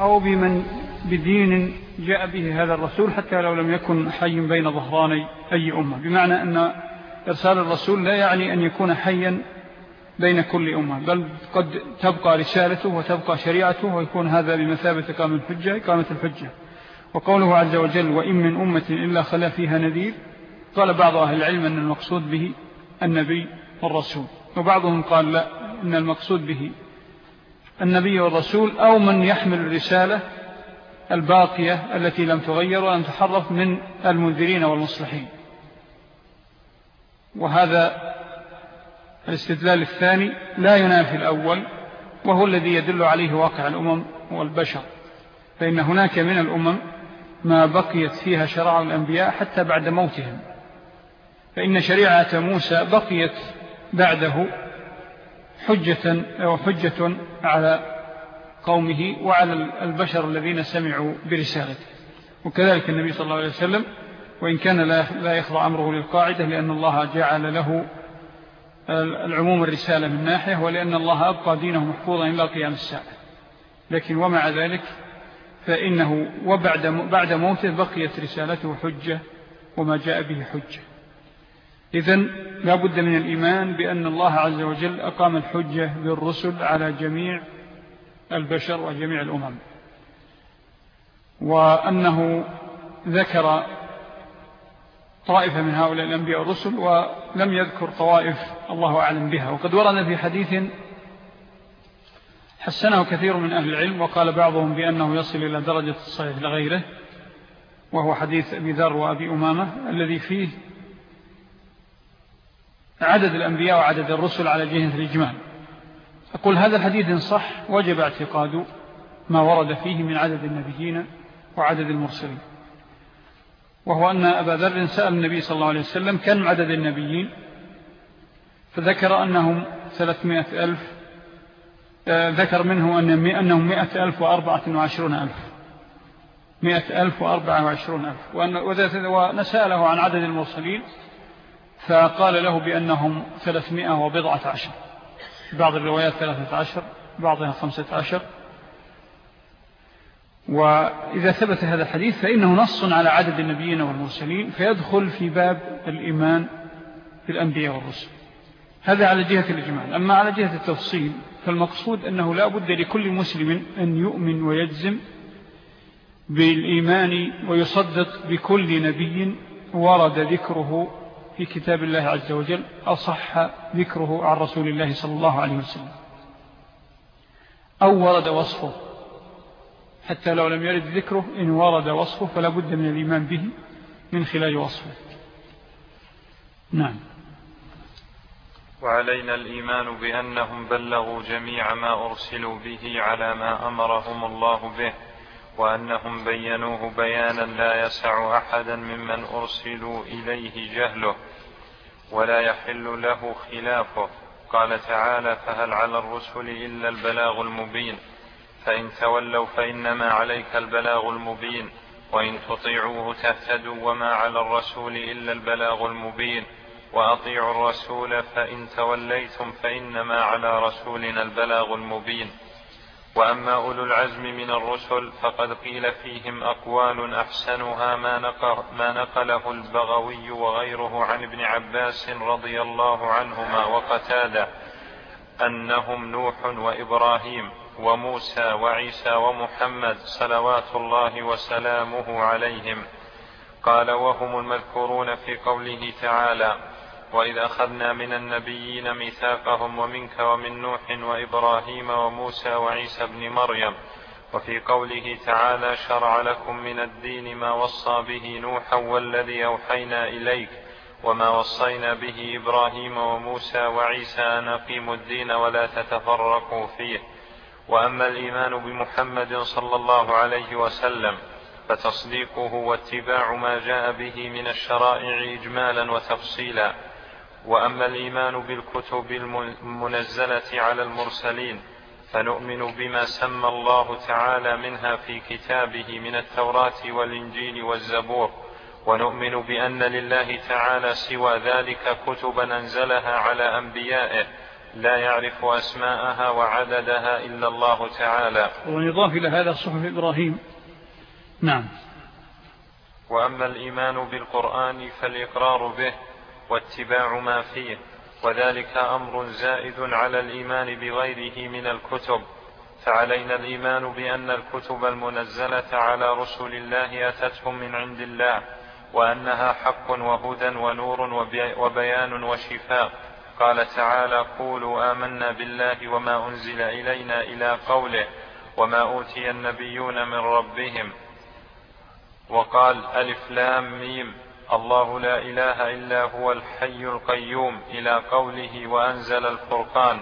أو بمن بدين جاء به هذا الرسول حتى لو لم يكن حي بين ظهراني أي أمة. بمعنى أن إرسال الرسول لا يعني أن يكون حيا بين كل أمة بل قد تبقى رسالته وتبقى شريعته ويكون هذا بمثابة قام الحجة قامة الحجة. وقوله عز وجل وإن من أمة إلا خلا فيها نذير قال بعض أهل العلم أن المقصود به النبي والرسول. وبعضهم قال لا إن المقصود به النبي والرسول أو من يحمل الرسالة الباقية التي لم تغير ولم تحرف من المنذرين والمصلحين. وهذا الاستدلال الثاني لا ينافي الأول وهو الذي يدل عليه واقع الأمم والبشر فإن هناك من الأمم ما بقيت فيها شرع الأنبياء حتى بعد موتهم. فإن شريعة موسى بقيت بعده حجة أو حجة على قومه وعلى البشر الذين سمعوا برسالته. وكذلك النبي صلى الله عليه وسلم وإن كان لا يخضع أمره للقاعدة لأن الله جعل له العموم الرسالة من ناحية ولأن الله أبقى دينه محفوظا إلى قيام الساعة. لكن ومع ذلك فإنه وبعد بعد موته بقيت رسالته حجة وما جاء به حجة. إذن لا بد من الإيمان بأن الله عز وجل أقام الحجة بالرسل على جميع البشر وجميع الأمم. وأنه ذكر طائفة من هؤلاء الأنبياء والرسل ولم يذكر طوائف الله أعلم بها. وقد ورد في حديث حسنه كثير من أهل العلم وقال بعضهم بأنه يصل إلى درجة الصحيح لغيره وهو حديث أبي ذر وأبي أمامة الذي فيه عدد الأنبياء وعدد الرسل على جهة الإجمال. أقول هذا الحديث صح وجب اعتقاد ما ورد فيه من عدد النبيين وعدد المرسلين. وهو أن أبا ذر سأل النبي صلى الله عليه وسلم كم عدد النبيين؟ فذكر أنهم ثلاثمائة ألف آه، ذكر منه أنهم مئة ألف وأربعة وعشرون ألف. مئة ألف وأربعة وعشرون ألف. ونسأله عن عدد المرسلين. فقال له بأنهم ثلاثمائة وبضعة عشر. بعض الروايات ثلاثة عشر بعضها خمسة عشر. وإذا ثبت هذا الحديث فإنه نص على عدد النبيين والمرسلين فيدخل في باب الإيمان في الأنبياء والرسل. هذا على جهة الإجمال. أما على جهة التفصيل فالمقصود أنه لا بد لكل مسلم أن يؤمن ويجزم بالإيمان ويصدق بكل نبي ورد ذكره في كتاب الله عز وجل أصح ذكره عن رسول الله صلى الله عليه وسلم. أو ورد وصفه. حتى لو لم يرد ذكره إن ورد وصفه فلا بد من الإيمان به من خلال وصفه. نعم. وعلينا الإيمان بأنهم بلغوا جميع ما أرسلوا به على ما أمرهم الله به. وأنهم بينوه بيانا لا يسع أحدا ممن أرسلوا إليه جهله ولا يحل له خلافه. قال تعالى فهل على الرسل إلا البلاغ المبين؟ فإن تولوا فإنما عليك البلاغ المبين. وإن تطيعوه تهتدوا وما على الرسول إلا البلاغ المبين. وأطيعوا الرسول فإن توليتم فإنما على رسولنا البلاغ المبين. وأما أولو العزم من الرسل فقد قيل فيهم أقوال أحسنها ما, نقل ما نقله البغوي وغيره عن ابن عباس رضي الله عنهما وقتاده أنهم نوح وإبراهيم وموسى وعيسى ومحمد صلوات الله وسلامه عليهم. قال وهم المذكورون في قوله تعالى وإذ أخذنا من النبيين ميثاقهم ومنك ومن نوح وإبراهيم وموسى وعيسى بن مريم وفي قوله تعالى شرع لكم من الدين ما وصى به نوحا والذي أوحينا إليك وما وصينا به إبراهيم وموسى وعيسى أن أقيموا الدين ولا تتفرقوا فيه وأما الإيمان بمحمد صلى الله عليه وسلم فتصديقه واتباع ما جاء به من الشرائع إجمالا وتفصيلا وأما الإيمان بالكتب المنزلة على المرسلين فنؤمن بما سمى الله تعالى منها في كتابه من التوراة والإنجيل والزبور ونؤمن بأن لله تعالى سوى ذلك كتبا أنزلها على أنبيائه لا يعرف أسماءها وعددها إلا الله تعالى. ونضاف إلى هذا صحف إبراهيم نعم. وأما الإيمان بالقرآن فالإقرار به واتباع ما فيه وذلك أمر زائد على الإيمان بغيره من الكتب. فعلينا الإيمان بأن الكتب المنزلة على رسل الله أتتهم من عند الله وأنها حق وهدى ونور وبيان وشفاء. قال تعالى قولوا آمنا بالله وما أنزل إلينا إلى قوله وما أوتي النبيون من ربهم. وقال ألف لام ميم. الله لا إله إلا هو الحي القيوم إلى قوله وأنزل الفرقان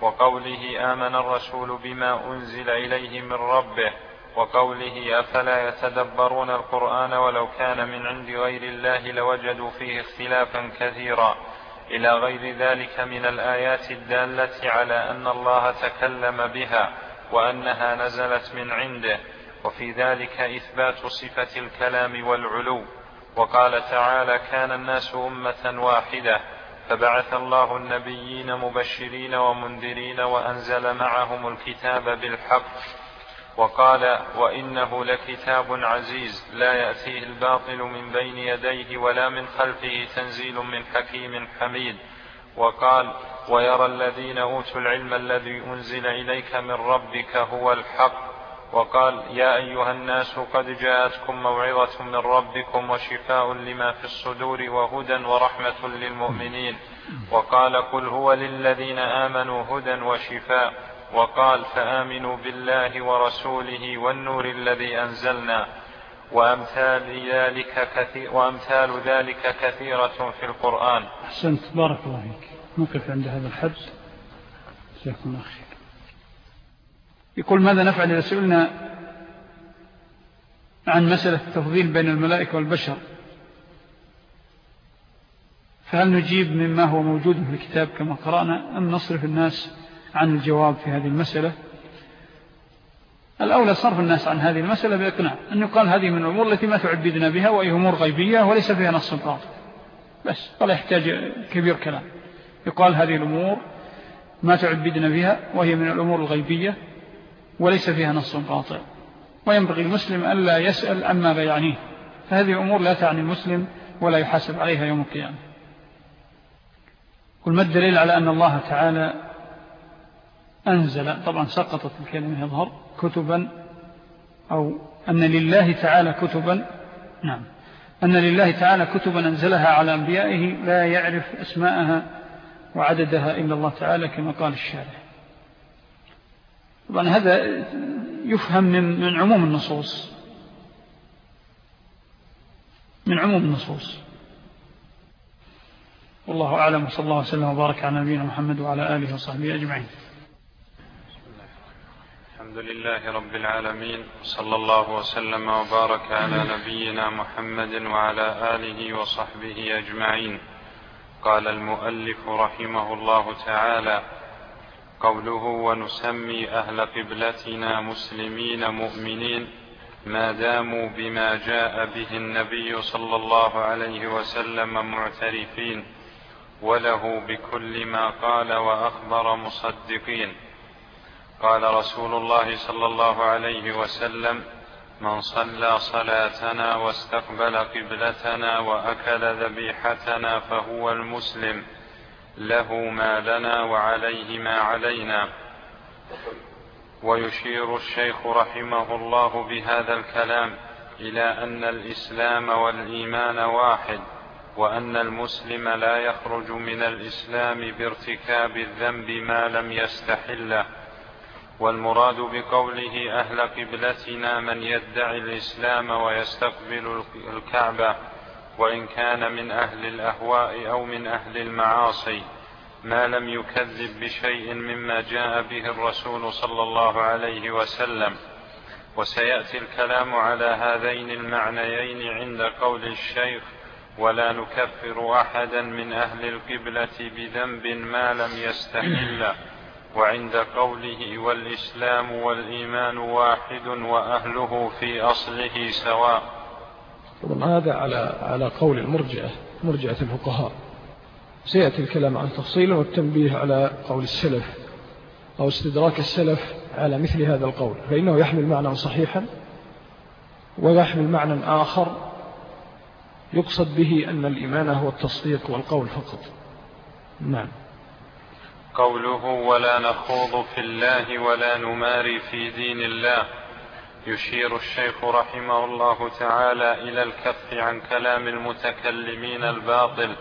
وقوله آمن الرسول بما أنزل إليه من ربه وقوله أفلا يتدبرون القرآن ولو كان من عند غير الله لوجدوا فيه اختلافا كثيرا إلى غير ذلك من الآيات الدالة على أن الله تكلم بها وأنها نزلت من عنده وفي ذلك إثبات صفة الكلام والعلو وقال تعالى كان الناس أمة واحدة فبعث الله النبيين مبشرين ومنذرين وأنزل معهم الكتاب بالحق. وقال وإنه لكتاب عزيز لا يأتيه الباطل من بين يديه ولا من خلفه تنزيل من حكيم حميد. وقال ويرى الذين أوتوا العلم الذي أنزل إليك من ربك هو الحق. وقال يا أيها الناس قد جاءتكم موعظة من ربكم وشفاء لما في الصدور وهدى ورحمة للمؤمنين وقال قل هو للذين آمنوا هدى وشفاء وقال فآمنوا بالله ورسوله والنور الذي أنزلنا وأمثال ذلك كثير وأمثال ذلك كثيرة في القرآن. أحسنت بارك الله فيك. نقف عند هذا الحد. جزاكم خير. يقول ماذا نفعل إذا سئلنا عن مسألة التفضيل بين الملائكة والبشر؟ فهل نجيب مما هو موجود في الكتاب كما قرأنا أم نصرف الناس عن الجواب في هذه المسألة؟ الأولى صرف الناس عن هذه المسألة بإقناع أن يقال هذه من الأمور التي ما تعبدنا بها وهي أمور غيبية وليس فيها نص قاطع بس ولا يحتاج كبير كلام. يقال هذه الأمور ما تعبدنا بها وهي من الأمور الغيبية وليس فيها نص قاطع وينبغي المسلم ألا يسأل عما لا يعنيه فهذه أمور لا تعني المسلم ولا يحاسب عليها يوم القيامة. قل ما الدليل على أن الله تعالى أنزل طبعا سقطت الكلمة يظهر كتبا أو أن لله تعالى كتبا نعم أن لله تعالى كتبا أنزلها على أنبيائه لا يعرف أسماءها وعددها إلا الله تعالى كما قال الشارع. طبعا هذا يفهم من, من عموم النصوص. من عموم النصوص. والله أعلم صلى الله وسلم وبارك على نبينا محمد وعلى آله وصحبه أجمعين. الحمد لله رب العالمين صلى الله وسلم وبارك على نبينا محمد وعلى آله وصحبه أجمعين. قال المؤلف رحمه الله تعالى قوله ونسمي أهل قبلتنا مسلمين مؤمنين ما داموا بما جاء به النبي صلى الله عليه وسلم معترفين وله بكل ما قال وأخبر مصدقين. قال رسول الله صلى الله عليه وسلم من صلى صلاتنا واستقبل قبلتنا وأكل ذبيحتنا فهو المسلم له ما لنا وعليه ما علينا. ويشير الشيخ رحمه الله بهذا الكلام إلى أن الإسلام والإيمان واحد وأن المسلم لا يخرج من الإسلام بارتكاب الذنب ما لم يستحله. والمراد بقوله أهل قبلتنا من يدعي الإسلام ويستقبل الكعبة. وإن كان من أهل الأهواء أو من أهل المعاصي ما لم يكذب بشيء مما جاء به الرسول صلى الله عليه وسلم. وسيأتي الكلام على هذين المعنيين عند قول الشيخ ولا نكفر أحدا من أهل القبلة بذنب ما لم يستحله وعند قوله والإسلام والإيمان واحد وأهله في أصله سواء. طبعا هذا على على قول المرجئة مرجئة الفقهاء. سيأتي الكلام عن تفصيلا والتنبيه على قول السلف أو استدراك السلف على مثل هذا القول فإنه يحمل معنى صحيحا ويحمل معنى آخر يقصد به أن الإيمان هو التصديق والقول فقط. نعم. قوله ولا نخوض في الله ولا نماري في دين الله يشير الشيخ رحمه الله تعالى إلى الكف عن كلام المتكلمين الباطل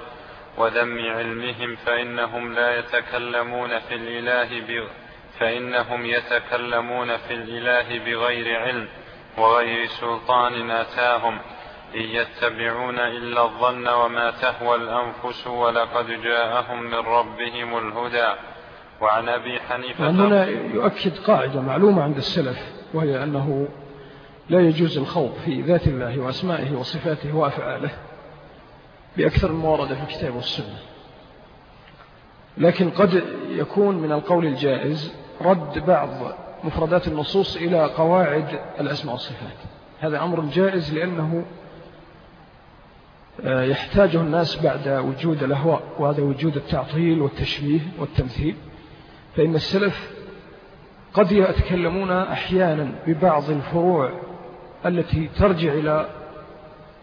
وذم علمهم فإنهم لا يتكلمون في الإله ب... فإنهم يتكلمون في الإله بغير علم وغير سلطان أتاهم إن يتبعون إلا الظن وما تهوى الأنفس ولقد جاءهم من ربهم الهدى. وعن أبي حنيفة هنا يؤكد قاعدة معلومة عند السلف. وهي أنه لا يجوز الخوض في ذات الله وأسمائه وصفاته وأفعاله بأكثر المواردة في الكتاب والسنة. لكن قد يكون من القول الجائز رد بعض مفردات النصوص إلى قواعد الأسماء والصفات. هذا أمر جائز لأنه آه، يحتاجه الناس بعد وجود الأهواء وهذا وجود التعطيل والتشبيه والتمثيل. فإن السلف قد يتكلمون أحيانا ببعض الفروع التي ترجع إلى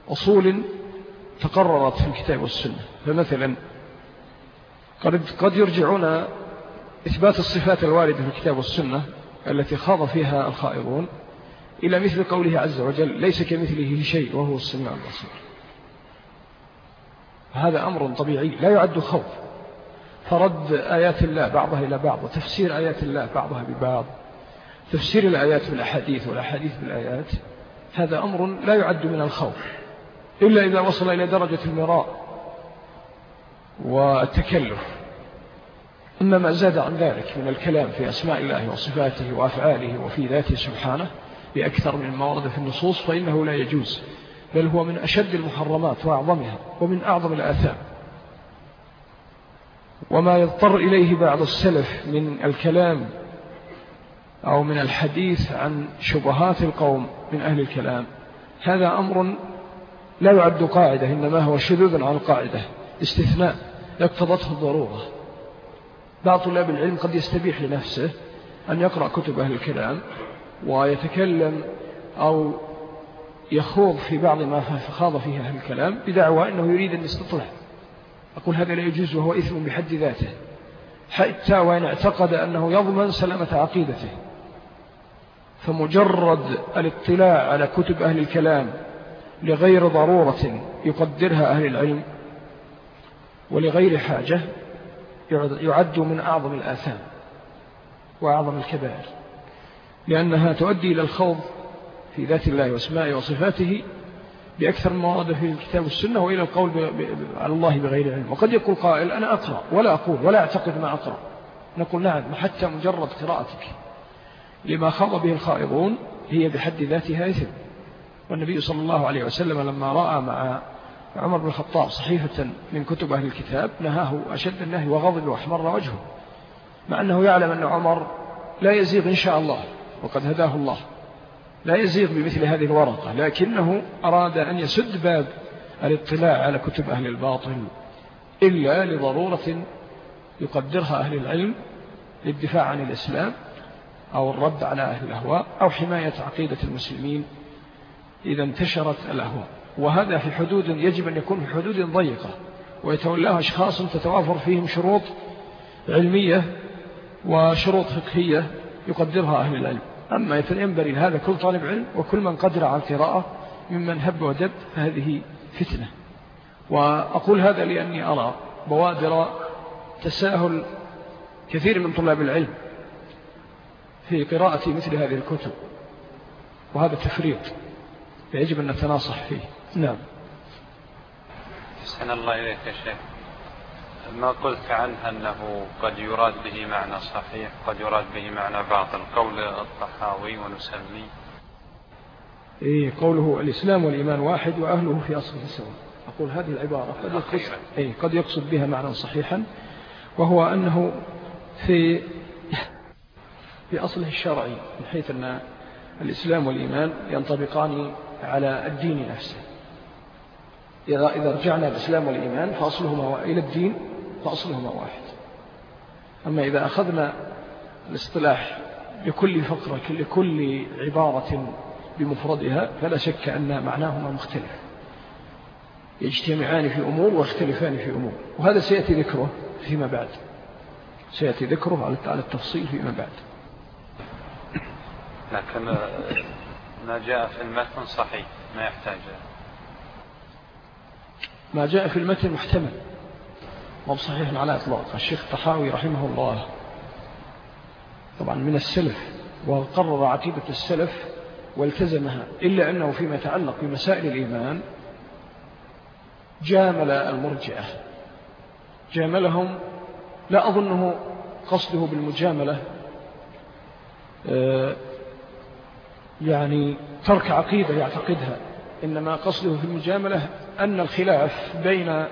أصول تقررت في الكتاب والسنة. فمثلا قد يرجعون إثبات الصفات الواردة في الكتاب والسنة التي خاض فيها الخائرون إلى مثل قوله عز وجل ليس كمثله شيء وهو السميع البصير. هذا أمر طبيعي لا يعد خوف. فرد آيات الله بعضها إلى بعض وتفسير آيات الله بعضها ببعض تفسير الآيات بالأحاديث والأحاديث بالآيات هذا أمر لا يعد من الخوف إلا إذا وصل إلى درجة المراء والتكلف. إما ما زاد عن ذلك من الكلام في أسماء الله وصفاته وأفعاله وفي ذاته سبحانه بأكثر من ما ورد في النصوص فإنه لا يجوز بل هو من أشد المحرمات وأعظمها ومن أعظم الآثام. وما يضطر إليه بعض السلف من الكلام أو من الحديث عن شبهات القوم من أهل الكلام. هذا أمر لا يعد قاعدة إنما هو شذوذ عن القاعدة استثناء يقتضته الضرورة. بعض طلاب العلم قد يستبيح لنفسه أن يقرأ كتب أهل الكلام ويتكلم أو يخوض في بعض ما خاض فيه أهل الكلام بدعوى أنه يريد أن يستطلع أقول هذا لا يجوز وهو إثم بحد ذاته حتى وإن اعتقد أنه يضمن سلامة عقيدته. فمجرد الاطلاع على كتب أهل الكلام لغير ضرورة يقدرها أهل العلم ولغير حاجة يعد من أعظم الآثام وأعظم الكبائر لأنها تؤدي إلى الخوض في ذات الله وأسمائه وصفاته بأكثر ما ورد في الكتاب والسنة وإلى القول على الله بغير علم. وقد يقول قائل أنا أقرأ ولا أقول ولا أعتقد ما أقرأ. نقول نعم حتى مجرد قراءتك لما خاض به الخائضون هي بحد ذاتها إثم. والنبي صلى الله عليه وسلم لما رأى مع عمر بن الخطاب صحيفة من كتب أهل الكتاب نهاه أشد النهي وغضب وأحمر وجهه مع أنه يعلم أن عمر لا يزيغ إن شاء الله وقد هداه الله. لا يزيغ بمثل هذه الورقة لكنه أراد أن يسد باب الاطلاع على كتب أهل الباطل إلا لضرورة يقدرها أهل العلم للدفاع عن الإسلام أو الرد على أهل الأهواء أو حماية عقيدة المسلمين إذا انتشرت الأهواء. وهذا في حدود يجب أن يكون في حدود ضيقة ويتولاه أشخاص تتوافر فيهم شروط علمية وشروط فقهية يقدرها أهل العلم. أما ينبغي هذا كل طالب علم وكل من قدر على القراءة ممن هب ودب فهذه فتنة. وأقول هذا لأني أرى بوادر تساهل كثير من طلاب العلم في قراءة مثل هذه الكتب وهذا تفريط فيجب أن نتناصح فيه. نعم. حسن الله إليك يا شيخ. ما قلت عنه أنه قد يراد به معنى صحيح قد يراد به معنى باطل. قول الطحاوي ونسمي إيه قوله الإسلام والإيمان واحد وأهله في أصله سواء. أقول هذه العبارة قد يقصد, إيه قد يقصد بها معنى صحيحا وهو أنه في في أصله الشرعي من حيث أن الإسلام والإيمان ينطبقان على الدين نفسه. إذا, إذا رجعنا الإسلام والإيمان فأصلهما إلى الدين فأصلهما واحد. أما إذا أخذنا الاصطلاح لكل فقرة لكل عبارة بمفردها فلا شك أن معناهما مختلف. يجتمعان في أمور ويختلفان في أمور. وهذا سيأتي ذكره فيما بعد. سيأتي ذكره على التفصيل فيما بعد. لكن ما جاء في المتن صحيح ما يحتاج. ما جاء في المتن محتمل. مو صحيح على إطلاق. الشيخ الطحاوي رحمه الله. طبعا من السلف وقرر عقيدة السلف والتزمها إلا أنه فيما يتعلق بمسائل الإيمان جامل المرجئة. جاملهم لا أظنه قصده بالمجاملة آه، يعني ترك عقيدة يعتقدها إنما قصده في المجاملة أن الخلاف بين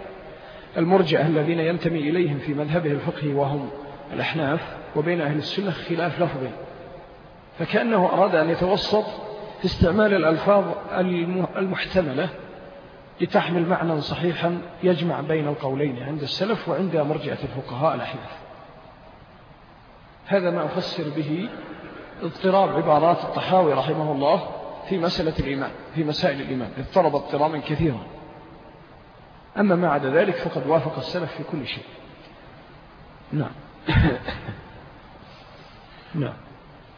المرجع الذين ينتمي إليهم في مذهبه الفقهي وهم الأحناف وبين أهل السنة خلاف لفظي فكأنه أراد أن يتوسط في استعمال الألفاظ المحتملة لتحمل معنى صحيحا يجمع بين القولين عند السلف وعند مرجعة الفقهاء الأحناف. هذا ما أفسر به اضطراب عبارات الطحاوي رحمه الله في مسألة الإيمان في مسائل الإيمان. اضطرب اضطرابا كثيرا. أما ما عدا ذلك فقد وافق السلف في كل شيء. نعم. نعم.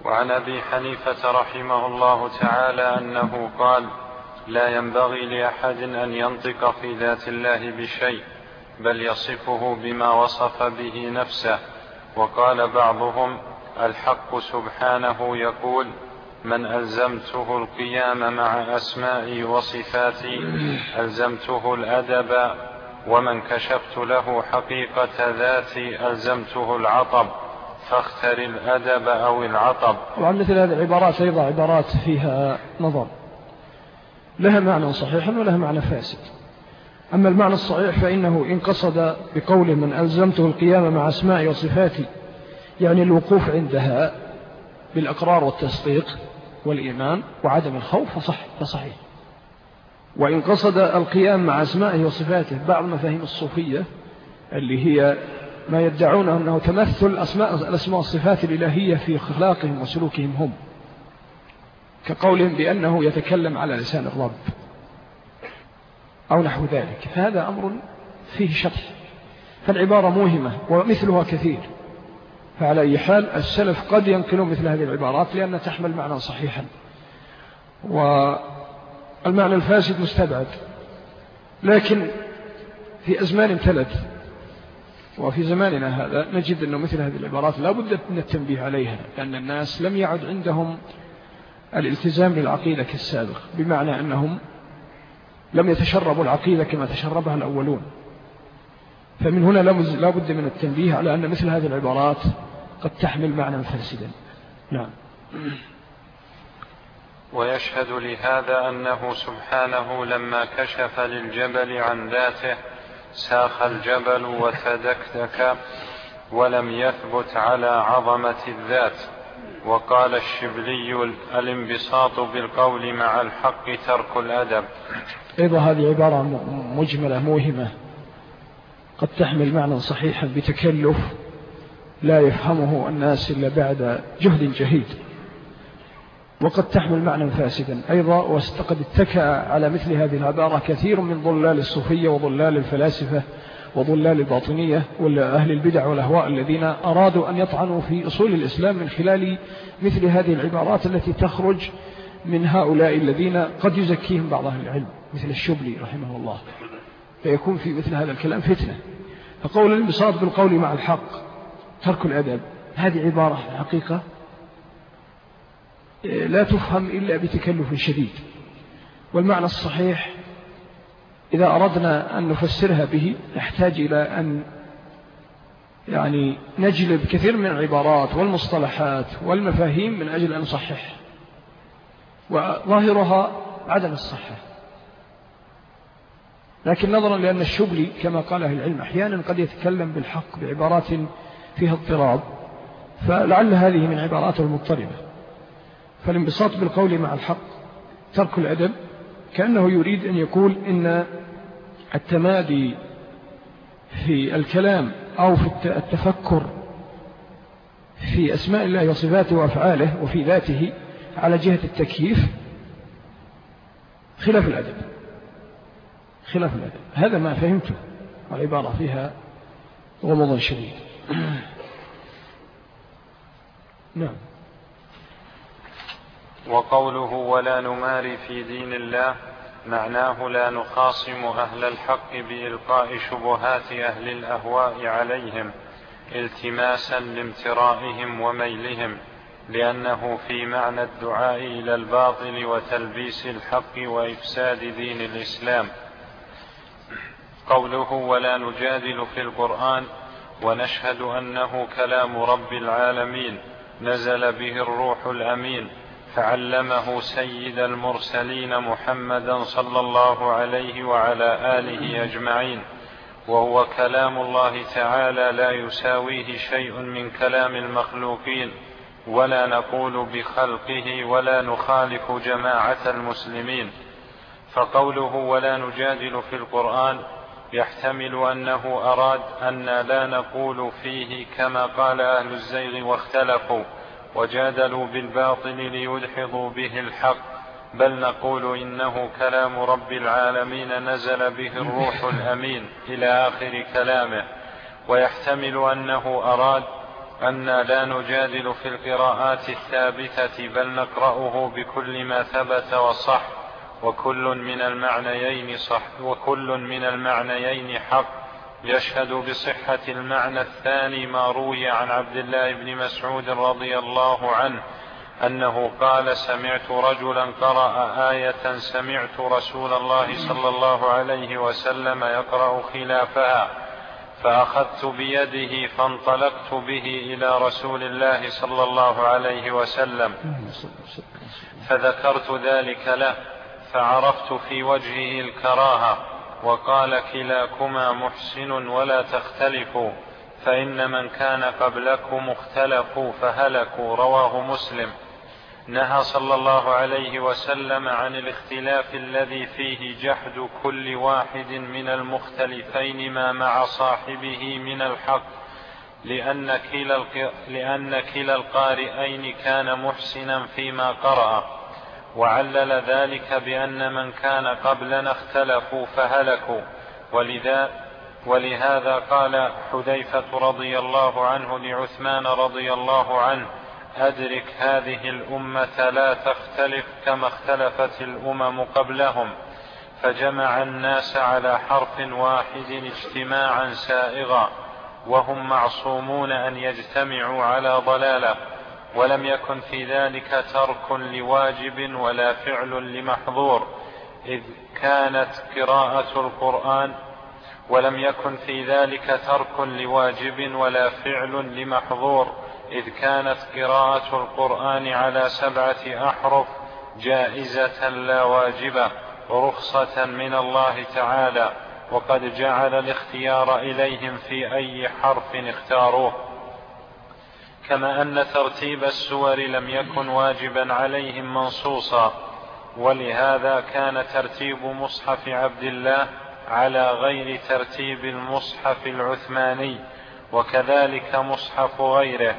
وعن أبي حنيفة رحمه الله تعالى أنه قال لا ينبغي لأحد أن ينطق في ذات الله بشيء بل يصفه بما وصف به نفسه. وقال بعضهم الحق سبحانه يقول من ألزمته القيام مع أسمائي وصفاتي ألزمته الأدب ومن كشفت له حقيقة ذاتي ألزمته العطب. فاختر الأدب أو العطب. وعن مثل هذه العبارات أيضا عبارات فيها نظر. لها معنى صحيح ولها معنى فاسد. أما المعنى الصحيح فإنه إن قصد بقوله من ألزمته القيام مع أسمائي وصفاتي يعني الوقوف عندها بالأقرار والتصديق والإيمان وعدم الخوف فصح فصحيح. وإن قصد القيام مع أسمائه وصفاته بعض مفاهيم الصوفية اللي هي ما يدعونه أنه تمثل أسماء الأسماء والصفات الإلهية في أخلاقهم وسلوكهم هم كقولهم بأنه يتكلم على لسان الرب أو نحو ذلك. فهذا أمر فيه شطح. فالعبارة موهمة ومثلها كثير. فعلى أي حال السلف قد ينقلون مثل هذه العبارات لأن تحمل معنى صحيحا. والمعنى الفاسد مستبعد. لكن في أزمان تلت وفي زماننا هذا نجد أنه مثل هذه العبارات لا بد من التنبيه عليها لأن الناس لم يعد عندهم الالتزام بالعقيدة كالسابق بمعنى أنهم لم يتشربوا العقيدة كما تشربها الأولون. فمن هنا لا بد من التنبيه على أن مثل هذه العبارات قد تحمل معنى فاسدا نعم. ويشهد لهذا أنه سبحانه لما كشف للجبل عن ذاته ساخ الجبل وتدكدك ولم يثبت على عظمة الذات. وقال الشبلي الانبساط بالقول مع الحق ترك الأدب. أيضا هذه عبارة مجملة موهمة. قد تحمل معنى صحيحا بتكلف لا يفهمه الناس إلا بعد جهد جهيد. وقد تحمل معنى فاسدا. أيضا وقد اتكى على مثل هذه العبارة كثير من ضلال الصوفية وضلال الفلاسفة وضلال الباطنية وأهل البدع والأهواء الذين أرادوا أن يطعنوا في أصول الإسلام من خلال مثل هذه العبارات التي تخرج من هؤلاء الذين قد يزكيهم بعض أهل العلم مثل الشبلي رحمه الله. فيكون في مثل هذا الكلام فتنة. فقول الانبساط بالقول مع الحق. ترك الأدب. هذه عبارة في الحقيقة لا تفهم إلا بتكلف شديد. والمعنى الصحيح إذا أردنا أن نفسرها به نحتاج إلى أن يعني نجلب كثير من العبارات والمصطلحات والمفاهيم من أجل أن نصحح. وظاهرها عدم الصحة. لكن نظرا لأن الشبلي كما قال أهل العلم أحيانا قد يتكلم بالحق بعبارات فيها اضطراب فلعل هذه من عباراته المضطربة. فالانبساط بالقول مع الحق ترك الأدب كأنه يريد أن يقول إن التمادي في الكلام أو في التفكر في أسماء الله وصفاته وأفعاله وفي ذاته على جهة التكييف خلاف الأدب. خلاف الأدب. هذا ما فهمته. والعبارة فيها غمض شديد. نعم. وقوله ولا نماري في دين الله معناه لا نخاصم أهل الحق بإلقاء شبهات أهل الأهواء عليهم التماسا لامترائهم وميلهم لأنه في معنى الدعاء إلى الباطل وتلبيس الحق وإفساد دين الإسلام. قوله ولا نجادل في القرآن ونشهد أنه كلام رب العالمين نزل به الروح الأمين فعلمه سيد المرسلين محمدا صلى الله عليه وعلى آله أجمعين. وهو كلام الله تعالى لا يساويه شيء من كلام المخلوقين ولا نقول بخلقه ولا نخالف جماعة المسلمين. فقوله ولا نجادل في القرآن يحتمل أنه أراد أن لا نقول فيه كما قال أهل الزيغ واختلفوا وجادلوا بالباطل ليدحضوا به الحق بل نقول إنه كلام رب العالمين نزل به الروح الأمين إلى آخر كلامه. ويحتمل أنه أراد أن لا نجادل في القراءات الثابتة بل نقرأه بكل ما ثبت وصح. وكل من المعنيين صح وكل من المعنيين حق. يشهد بصحة المعنى الثاني ما روي عن عبد الله بن مسعود رضي الله عنه أنه قال سمعت رجلا قرأ آية سمعت رسول الله صلى الله عليه وسلم يقرأ خلافها فأخذت بيده فانطلقت به إلى رسول الله صلى الله عليه وسلم فذكرت ذلك له. فعرفت في وجهه الكراهة وقال كلاكما محسن ولا تختلفوا فإن من كان قبلكم اختلفوا فهلكوا رواه مسلم. نهى صلى الله عليه وسلم عن الاختلاف الذي فيه جحد كل واحد من المختلفين ما مع صاحبه من الحق لأن كلا, لأن كلا القارئين كان محسنا فيما قرأ. وعلل ذلك بأن من كان قبلنا اختلفوا فهلكوا. ولذا ولهذا قال حذيفة رضي الله عنه لعثمان رضي الله عنه أدرك هذه الأمة لا تختلف كما اختلفت الأمم قبلهم. فجمع الناس على حرف واحد اجتماعا سائغا وهم معصومون أن يجتمعوا على ضلالة. ولم يكن في ذلك ترك لواجب ولا فعل لمحظور إذ كانت قراءة القرآن ولم يكن في ذلك ترك لواجب ولا فعل لمحظور إذ كانت قراءة القرآن على سبعة أحرف جائزة لا واجبة رخصة من الله تعالى وقد جعل الاختيار إليهم في أي حرف اختاروه. كما أن ترتيب السور لم يكن واجبا عليهم منصوصا ولهذا كان ترتيب مصحف عبد الله على غير ترتيب المصحف العثماني وكذلك مصحف غيره.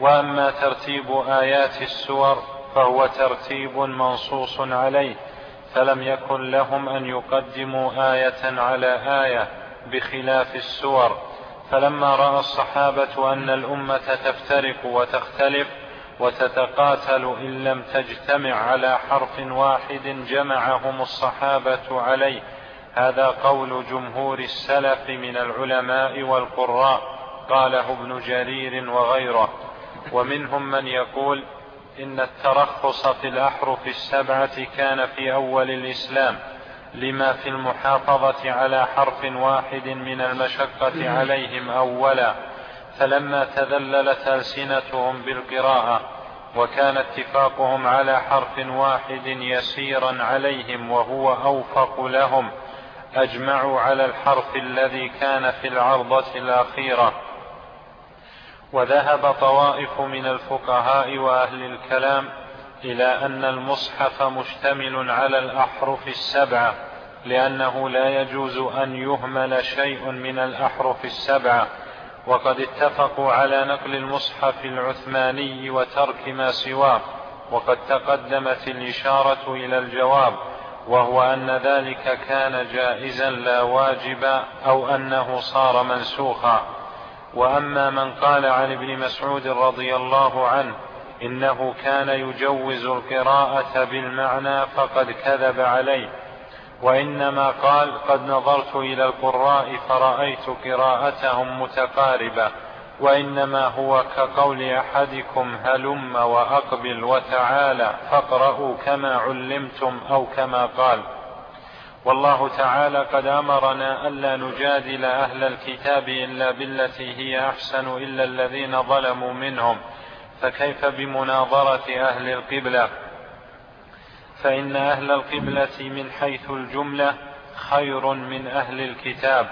وأما ترتيب آيات السور فهو ترتيب منصوص عليه فلم يكن لهم أن يقدموا آية على آية بخلاف السور. فلما رأى الصحابة أن الأمة تفترق وتختلف وتتقاتل إن لم تجتمع على حرف واحد جمعهم الصحابة عليه. هذا قول جمهور السلف من العلماء والقراء قاله ابن جرير وغيره. ومنهم من يقول إن الترخص في الأحرف السبعة كان في أول الإسلام. لما في المحافظة على حرف واحد من المشقة عليهم أولا فلما تذللت ألسنتهم بالقراءة وكان اتفاقهم على حرف واحد يسيرا عليهم وهو أوفق لهم أجمعوا على الحرف الذي كان في العرضة الأخيرة. وذهب طوائف من الفقهاء وأهل الكلام إلى أن المصحف مشتمل على الأحرف السبعه لأنه لا يجوز أن يهمل شيء من الأحرف السبعه وقد اتفقوا على نقل المصحف العثماني وترك ما سواه وقد تقدمت الإشارة إلى الجواب وهو أن ذلك كان جائزا لا واجبا أو أنه صار منسوخا. وأما من قال عن ابن مسعود رضي الله عنه إنه كان يجوز القراءة بالمعنى فقد كذب عليه وإنما قال قد نظرت إلى القراء فرأيت قراءتهم متقاربة وإنما هو كقول أحدكم هلم وأقبل وتعالى فاقرأوا كما علمتم أو كما قال. والله تعالى قد أمرنا ألا نجادل أهل الكتاب إلا بالتي هي أحسن إلا الذين ظلموا منهم. فكيف بمناظرة أهل القبلة؟ فإن أهل القبلة من حيث الجملة خير من أهل الكتاب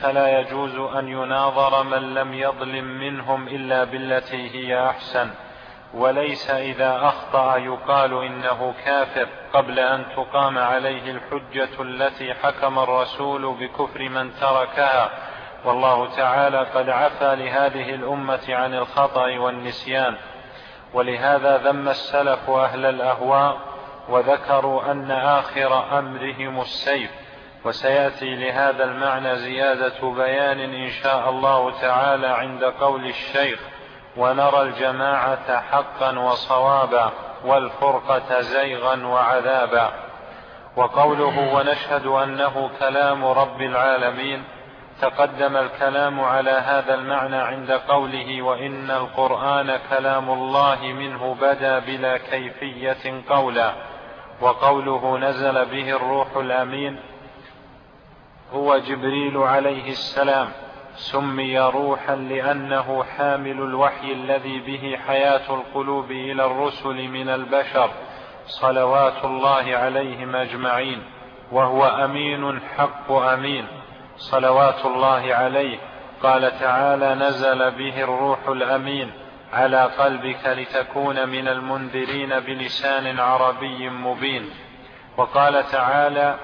فلا يجوز أن يناظر من لم يظلم منهم إلا بالتي هي أحسن. وليس إذا أخطأ يقال إنه كافر قبل أن تقام عليه الحجة التي حكم الرسول بكفر من تركها. والله تعالى قد عفى لهذه الأمة عن الخطأ والنسيان ولهذا ذم السلف أهل الأهواء وذكروا أن آخر أمرهم السيف وسيأتي لهذا المعنى زيادة بيان إن شاء الله تعالى عند قول الشيخ ونرى الجماعة حقا وصوابا والفرقة زيغا وعذابا. وقوله ونشهد أنه كلام رب العالمين تقدم الكلام على هذا المعنى عند قوله وإن القرآن كلام الله منه بدا بلا كيفية قولا وقوله نزل به الروح الأمين هو جبريل عليه السلام سمي روحا لأنه حامل الوحي الذي به حياة القلوب إلى الرسل من البشر صلوات الله عليهم أجمعين وهو أمين حق أمين. صلوات الله عليه. قال تعالى نزل به الروح الأمين على قلبك لتكون من المنذرين بلسان عربي مبين. وقال تعالى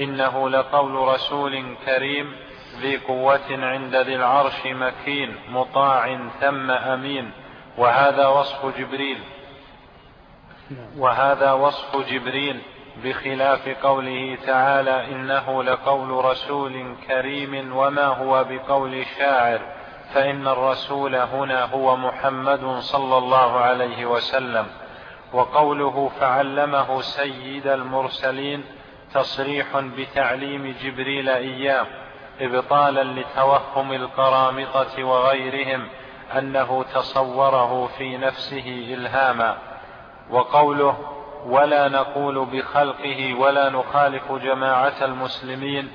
إنه لقول رسول كريم ذي قوة عند ذي العرش مكين مطاع ثم أمين. وهذا وصف جبريل. وهذا وصف جبريل. بخلاف قوله تعالى إنه لقول رسول كريم وما هو بقول شاعر فإن الرسول هنا هو محمد صلى الله عليه وسلم. وقوله فعلمه سيد المرسلين تصريح بتعليم جبريل إياه إبطالا لتوهم القرامطة وغيرهم أنه تصوره في نفسه إلهاما. وقوله ولا نقول بخلقه ولا نخالف جماعة المسلمين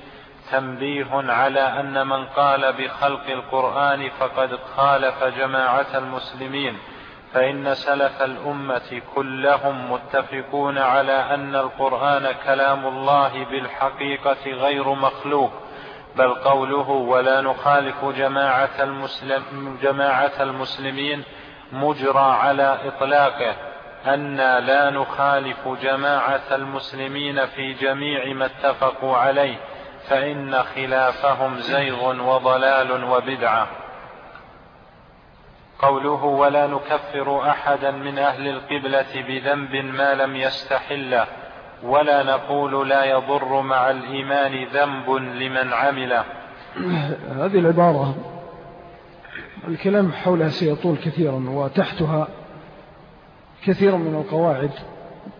تنبيه على أن من قال بخلق القرآن فقد خالف جماعة المسلمين. فإن سلف الأمة كلهم متفقون على أن القرآن كلام الله بالحقيقة غير مخلوق بل قوله ولا نخالف جماعة, المسلم جماعة المسلمين مجرى على إطلاقه. أنا لا نخالف جماعة المسلمين في جميع ما اتفقوا عليه فإن خلافهم زيغ وضلال وبدعة. قوله ولا نكفر أحدا من أهل القبلة بذنب ما لم يستحله ولا نقول لا يضر مع الإيمان ذنب لمن عمله هذه العبارة الكلام حولها سيطول كثيرا وتحتها كثير من القواعد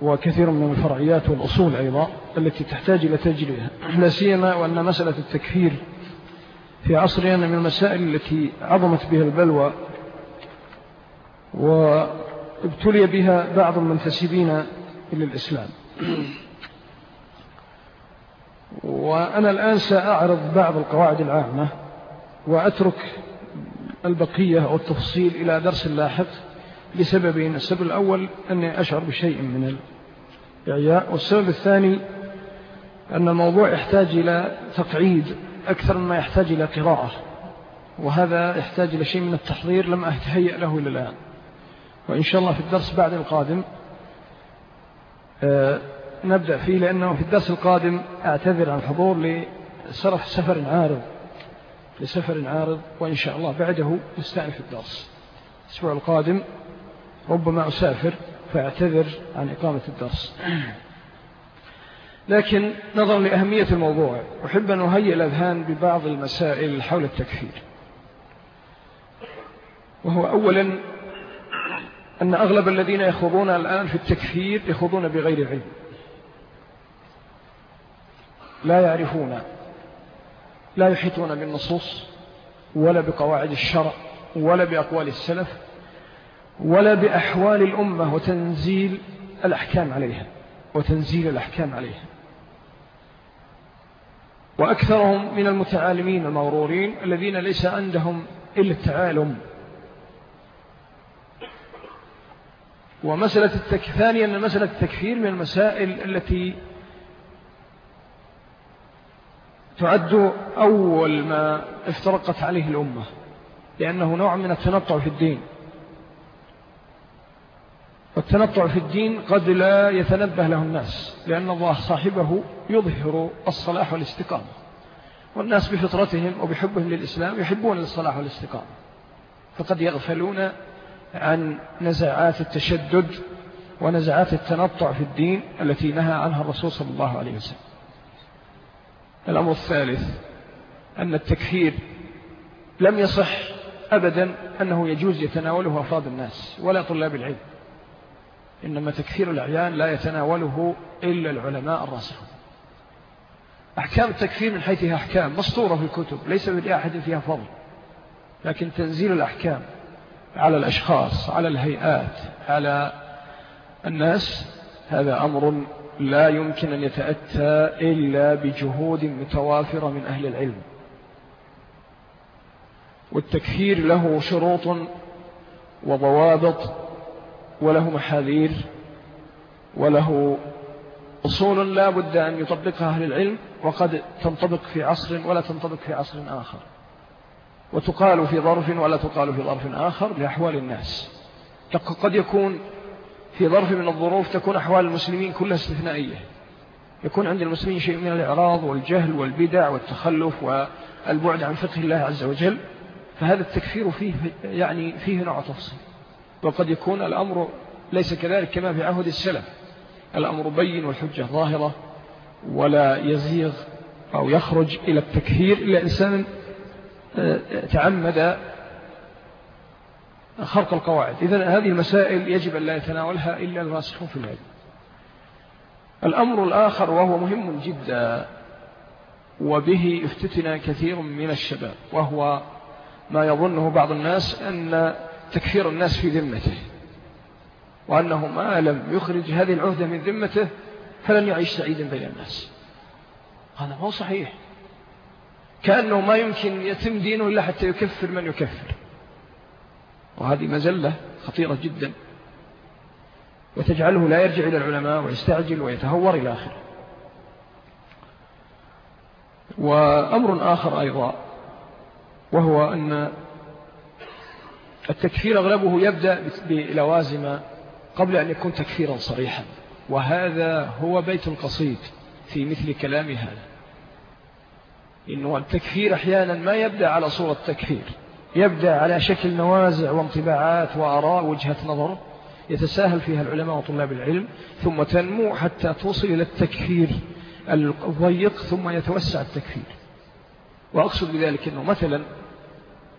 وكثير من الفرعيات والأصول أيضا التي تحتاج إلى تجريها لا سيما وأن مسألة التكفير في عصرنا من المسائل التي عظمت بها البلوى وابتلي بها بعض المنتسبين إلى الإسلام. وأنا الآن سأعرض بعض القواعد العامة وأترك البقية أو التفصيل إلى درس لاحق. لسببين السبب الأول أني أشعر بشيء من الإعياء والسبب الثاني أن الموضوع يحتاج إلى تقعيد أكثر مما يحتاج إلى قراءة وهذا يحتاج إلى شيء من التحضير لم أتهيأ له إلى الآن. وإن شاء الله في الدرس بعد القادم آه، نبدأ فيه لأنه في الدرس القادم أعتذر عن الحضور لصرف سفر عارض لسفر عارض وإن شاء الله بعده نستأنف الدرس. الأسبوع القادم ربما أسافر فأعتذر عن إقامة الدرس. لكن نظرا لأهمية الموضوع أحب أن أهيئ الأذهان ببعض المسائل حول التكفير. وهو أولا أن أغلب الذين يخوضون الآن في التكفير يخوضون بغير علم. لا يعرفون لا يحيطون بالنصوص ولا بقواعد الشرع ولا بأقوال السلف ولا بأحوال الأمة وتنزيل الأحكام عليها وتنزيل الأحكام عليها. وأكثرهم من المتعالمين المغرورين الذين ليس عندهم إلا التعالم. ومسألة التكفير ثانيا أن مسألة التكفير من المسائل التي تعد أول ما افترقت عليه الأمة لأنه نوع من التنطع في الدين. والتنطع في الدين قد لا يتنبه له الناس لأن الله صاحبه يظهر الصلاح والاستقامة. والناس بفطرتهم وبحبهم للإسلام يحبون الصلاح والاستقامة. فقد يغفلون عن نزعات التشدد ونزعات التنطع في الدين التي نهى عنها الرسول صلى الله عليه وسلم. الأمر الثالث أن التكفير لم يصح أبدا أنه يجوز يتناوله أفراد الناس ولا طلاب العلم. إنما تكفير الأعيان لا يتناوله إلا العلماء الراسخون. أحكام التكفير من حيثها أحكام مسطورة في الكتب ليس لأحد فيها فضل لكن تنزيل الأحكام على الأشخاص على الهيئات على الناس هذا أمر لا يمكن أن يتأتى إلا بجهود متوافرة من أهل العلم. والتكفير له شروط وضوابط وله محاذير وله أصول لا بد أن يطبقها أهل العلم وقد تنطبق في عصر ولا تنطبق في عصر آخر. وتقال في ظرف ولا تقال في ظرف آخر لأحوال الناس. قد يكون في ظرف من الظروف تكون أحوال المسلمين كلها استثنائية. يكون عند المسلمين شيء من الإعراض والجهل والبدع والتخلف والبعد عن فقه الله عز وجل فهذا التكفير فيه يعني فيه نوع تفصيل. وقد يكون الأمر ليس كذلك كما في عهد السلف. الأمر بين والحجة ظاهرة ولا يزيغ أو يخرج إلى التكفير. إلا إنسان آه، تعمد خرق القواعد. إذن هذه المسائل يجب أن لا يتناولها إلا الراسخون في العلم. الأمر الآخر وهو مهم جدا وبه افتتنا كثير من الشباب وهو ما يظنه بعض الناس أن تكفير الناس في ذمته وأنه ما لم يخرج هذه العهدة من ذمته فلن يعيش سعيدا بين الناس. هذا هو صحيح. كأنه ما يمكن يتم دينه إلا حتى يكفر من يكفر. وهذه مزلة خطيرة جدا. وتجعله لا يرجع إلى العلماء ويستعجل ويتهور إلى آخره. وأمر آخر أيضا وهو أن التكفير أغلبه يبدأ بلوازم قبل أن يكون تكفيرا صريحا. وهذا هو بيت القصيد في مثل كلام هذا. إنه التكفير أحيانا ما يبدأ على صورة تكفير يبدأ على شكل نوازع وانطباعات وأراء وجهة نظر يتساهل فيها العلماء وطلاب العلم ثم تنمو حتى توصل إلى التكفير الضيق ثم يتوسع التكفير. وأقصد بذلك أنه مثلا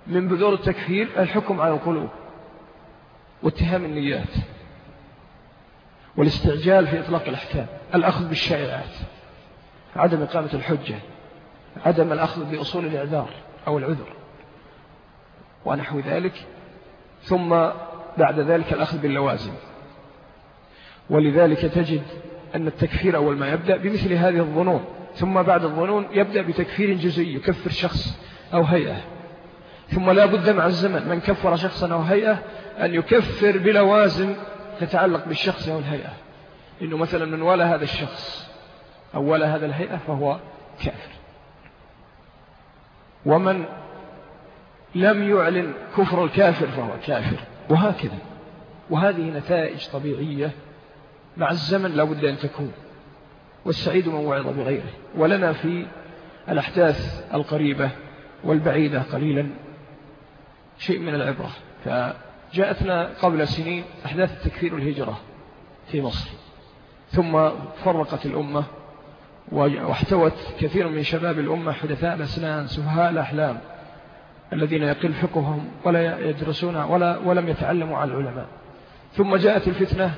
من بذور التكفير الحكم على القلوب واتهام النيات والاستعجال في إطلاق الأحكام الأخذ بالشائعات عدم إقامة الحجة عدم الأخذ بأصول الإعذار أو العذر ونحو ذلك ثم بعد ذلك الأخذ باللوازم. ولذلك تجد أن التكفير أول ما يبدأ بمثل هذه الظنون ثم بعد الظنون يبدأ بتكفير جزئي يكفر شخص أو هيئة. ثم لا بد مع الزمن من كفر شخصا أو هيئة أن يكفر بلوازم تتعلق بالشخص أو الهيئة. إنه مثلا من ولا هذا الشخص أو ولا هذا الهيئة فهو كافر. ومن لم يعلن كفر الكافر فهو كافر. وهكذا. وهذه نتائج طبيعية مع الزمن لا بد أن تكون. والسعيد من وعظ بغيره. ولنا في الأحداث القريبة والبعيدة قليلا. شيء من العبرة. فجاءتنا قبل سنين أحداث التكفير الهجرة في مصر. ثم فرقت الأمة واحتوت كثير من شباب الأمة حدثاء الأسنان سفهاء الأحلام الذين يقل فقههم ولا يدرسون ولا ولم يتعلموا على العلماء. ثم جاءت الفتنة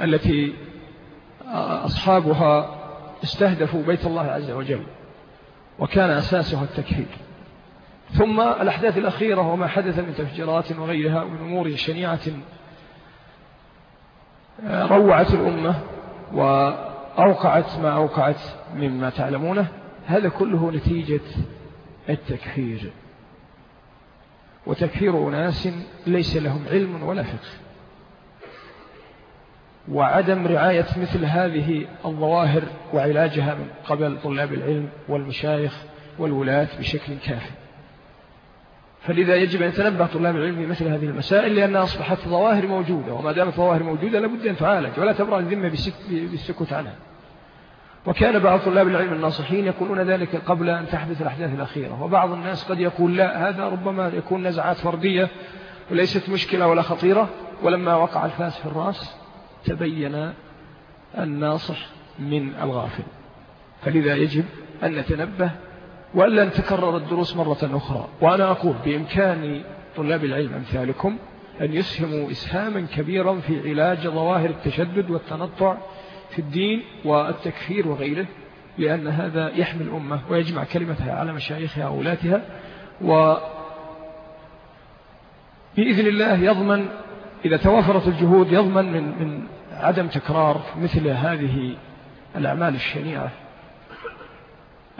التي أصحابها استهدفوا بيت الله عز وجل وكان أساسها التكفير. ثم الأحداث الأخيرة وما حدث من تفجيرات وغيرها من أمور شنيعة روعت الأمة وأوقعت ما أوقعت مما تعلمونه. هذا كله نتيجة التكفير. وتكفير أناس ليس لهم علم ولا فقه. وعدم رعاية مثل هذه الظواهر وعلاجها من قبل طلاب العلم والمشايخ والولاة بشكل كافي. فلذا يجب أن يتنبه طلاب العلم مثل هذه المسائل لأنها أصبحت ظواهر موجودة وما دامت ظواهر موجودة لابد أن تعالج ولا تبرأ الذمة بالسكوت عنها. وكان بعض طلاب العلم الناصحين يقولون ذلك قبل أن تحدث الأحداث الأخيرة وبعض الناس قد يقول لا هذا ربما يكون نزعات فردية وليست مشكلة ولا خطيرة. ولما وقع الفاس في الرأس تبين الناصح من الغافل. فلذا يجب أن نتنبه وألا نتكرر الدروس مرة أخرى. وأنا أقول بإمكان طلاب العلم أمثالكم أن يسهموا إسهاما كبيرا في علاج ظواهر التشدد والتنطع في الدين والتكفير وغيره لأن هذا يحمي الأمة ويجمع كلمتها على مشايخها وولاتها وبإذن الله يضمن إذا توافرت الجهود يضمن من, من عدم تكرار مثل هذه الأعمال الشنيعة.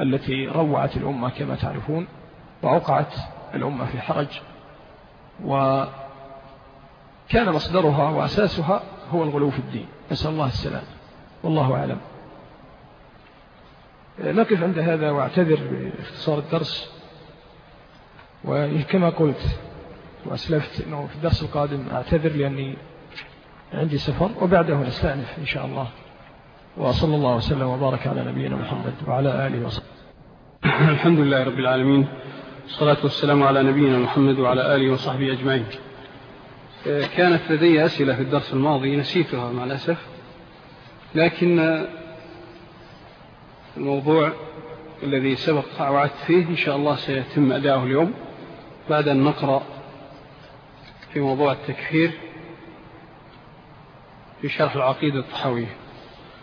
التي روعت الأمة كما تعرفون وأوقعت الأمة في حرج وكان مصدرها وأساسها هو الغلو في الدين. نسأل الله السلام والله أعلم. نقف عند هذا وأعتذر باختصار الدرس. وكما قلت وأسلفت أنه في الدرس القادم أعتذر لأني عندي سفر وبعده نستأنف إن شاء الله. وصلى الله وسلم وبارك على نبينا محمد وعلى آله وصحبه. الحمد لله رب العالمين. الصلاة والسلام على نبينا محمد وعلى آله وصحبه أجمعين. كانت لدي أسئلة في الدرس الماضي نسيتها مع الأسف. لكن الموضوع الذي سبق وعدت فيه إن شاء الله سيتم أداؤه اليوم بعد أن نقرأ في موضوع التكفير في شرح العقيدة الطحوية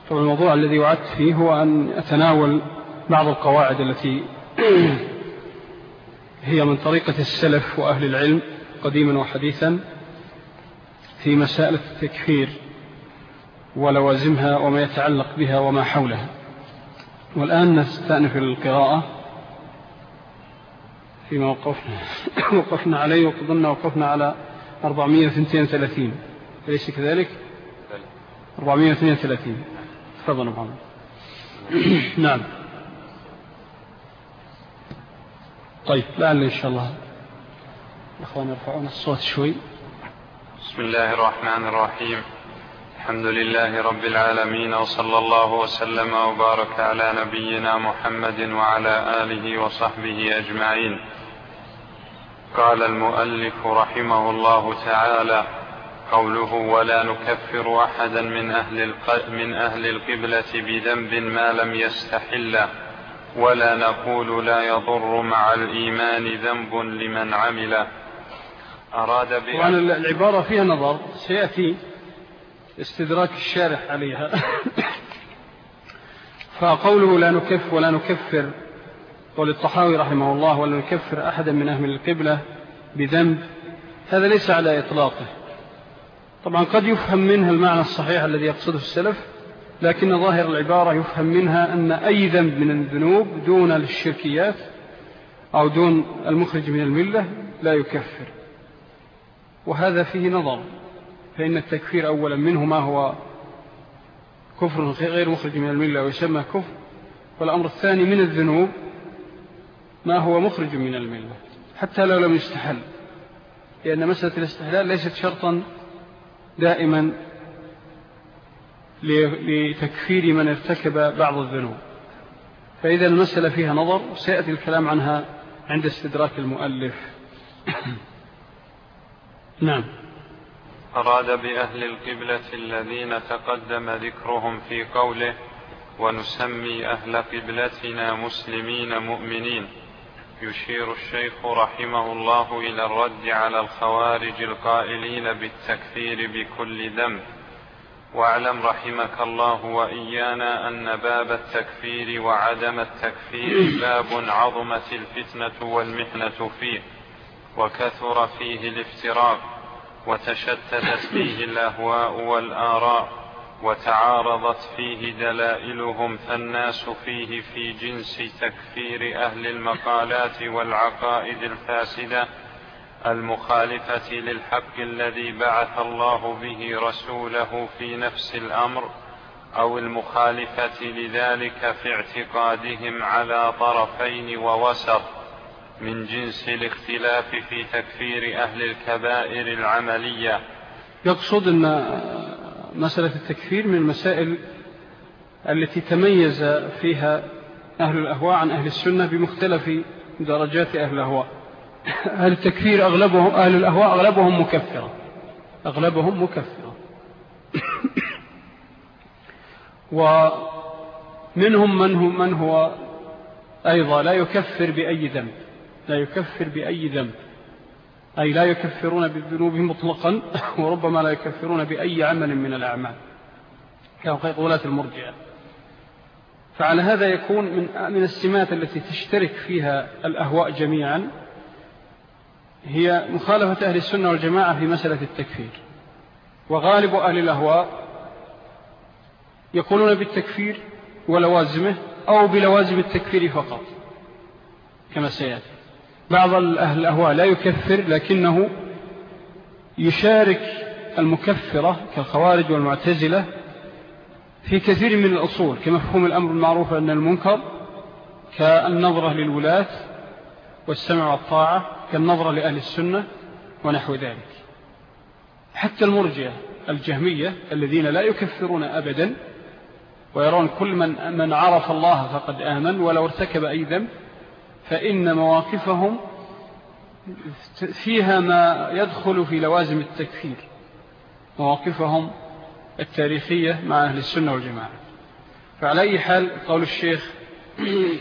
طبعا الموضوع الذي وعدت فيه هو أن أتناول بعض القواعد التي هي من طريقة السلف وأهل العلم قديما وحديثا في مسائل التكفير ولوازمها وما يتعلق بها وما حولها. والآن نستأنف القراءة فيما وقفنا وقفنا عليه وقضنا وقفنا على 432 أليس كذلك؟ 432 تفضل محمد. نعم. طيب لعل إن شاء الله الأخوان يرفعون الصوت شوي. بسم الله الرحمن الرحيم. الحمد لله رب العالمين وصلى الله وسلم وبارك على نبينا محمد وعلى آله وصحبه أجمعين. قال المؤلف رحمه الله تعالى قوله ولا نكفر أحدا من أهل, من أهل القبلة بذنب ما لم يستحله ولا نقول لا يضر مع الإيمان ذنب لمن عمله أراد بأن العبارة فيها نظر سيأتي استدراك الشارح عليها. فقوله لا نكف ولا نكفر قول الطحاوي رحمه الله ولا نكفر أحدا من أهل القبلة بذنب هذا ليس على إطلاقه. طبعا قد يفهم منها المعنى الصحيح الذي يقصده السلف لكن ظاهر العبارة يفهم منها أن أي ذنب من الذنوب دون الشركيات أو دون المخرج من الملة لا يكفر. وهذا فيه نظر فإن التكفير أولا منه ما هو كفر غير مخرج من الملة ويسمى كفر والأمر الثاني من الذنوب ما هو مخرج من الملة حتى لو لم يستحل لأن مسألة الاستحلال ليست شرطا دائما لتكفير من ارتكب بعض الذنوب. فإذا المسألة فيها نظر سيأتي الكلام عنها عند استدراك المؤلف. نعم. أراد بأهل القبلة الذين تقدم ذكرهم في قوله ونسمي أهل قبلتنا مسلمين مؤمنين يشير الشيخ رحمه الله إلى الرد على الخوارج القائلين بالتكفير بكل ذنب. واعلم رحمك الله وإيانا أن باب التكفير وعدم التكفير باب عظمت الفتنة والمحنة فيه وكثر فيه الافتراق وتشتتت فيه الأهواء والآراء. وتعارضت فيه دلائلهم فالناس فيه في جنس تكفير أهل المقالات والعقائد الفاسدة المخالفة للحق الذي بعث الله به رسوله في نفس الأمر أو المخالفة لذلك في اعتقادهم على طرفين ووسط من جنس الاختلاف في تكفير أهل الكبائر العملية. يقصد أن مسألة التكفير من المسائل التي تميز فيها أهل الأهواء عن أهل السنة بمختلف درجات أهل الأهواء. أهل التكفير أغلبهم أهل الأهواء أغلبهم مكفرة. أغلبهم مكفرة. ومنهم من هو, من هو أيضا لا يكفر بأي ذنب. لا يكفر بأي ذنب. أي لا يكفرون بالذنوب مطلقا وربما لا يكفرون بأي عمل من الأعمال. كقولات المرجعة فعلى هذا يكون من, من السمات التي تشترك فيها الأهواء جميعا هي مخالفة أهل السنة والجماعة في مسألة التكفير. وغالب أهل الأهواء يقولون بالتكفير ولوازمه أو بلوازم التكفير فقط كما سيأتي. بعض أهل الأهواء لا يكفر لكنه يشارك المكفرة كالخوارج والمعتزلة في كثير من الأصول كمفهوم الأمر المعروف أن المنكر كالنظرة للولاة والسمع والطاعة كالنظرة لأهل السنة ونحو ذلك. حتى المرجع الجهمية الذين لا يكفرون أبدا ويرون كل من, من عرف الله فقد آمن ولو ارتكب أي ذنب فإن مواقفهم فيها ما يدخل في لوازم التكفير. مواقفهم التاريخية مع أهل السنة والجماعة. فعلى أي حال قول الشيخ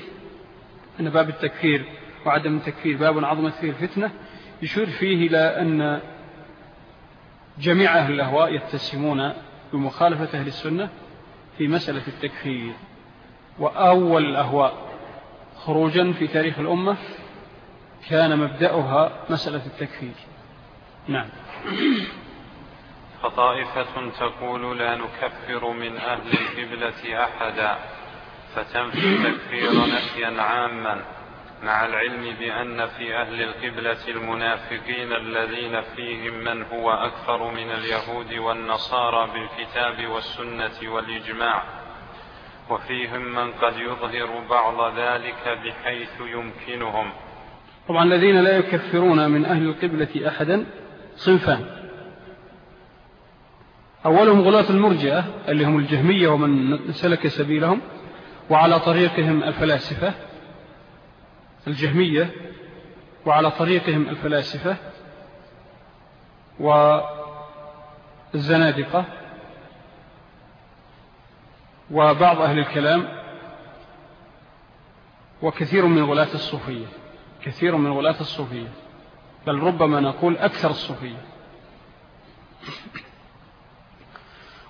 أن باب التكفير وعدم التكفير باب عظمت فيه الفتنة يشير فيه إلى أن جميع أهل الأهواء يتسمون بمخالفة أهل السنة في مسألة التكفير. وأول الأهواء خروجا في تاريخ الأمة كان مبدأها مسألة التكفير. نعم. فطائفة تقول لا نكفر من أهل القبلة أحدا فتنفي التكفير نفيا عاما مع العلم بأن في أهل القبلة المنافقين الذين فيهم من هو أكثر من اليهود والنصارى بالكتاب والسنة والإجماع. وفيهم من قد يظهر بعض ذلك بحيث يمكنهم. طبعا الذين لا يكفرون من أهل القبلة أحدا صنفان. أولهم غلاة المرجئة اللي هم الجهمية ومن سلك سبيلهم وعلى طريقهم الفلاسفة الجهمية وعلى طريقهم الفلاسفة والزنادقة وبعض أهل الكلام وكثير من غلاة الصوفية كثير من غلاة الصوفية بل ربما نقول أكثر الصوفية.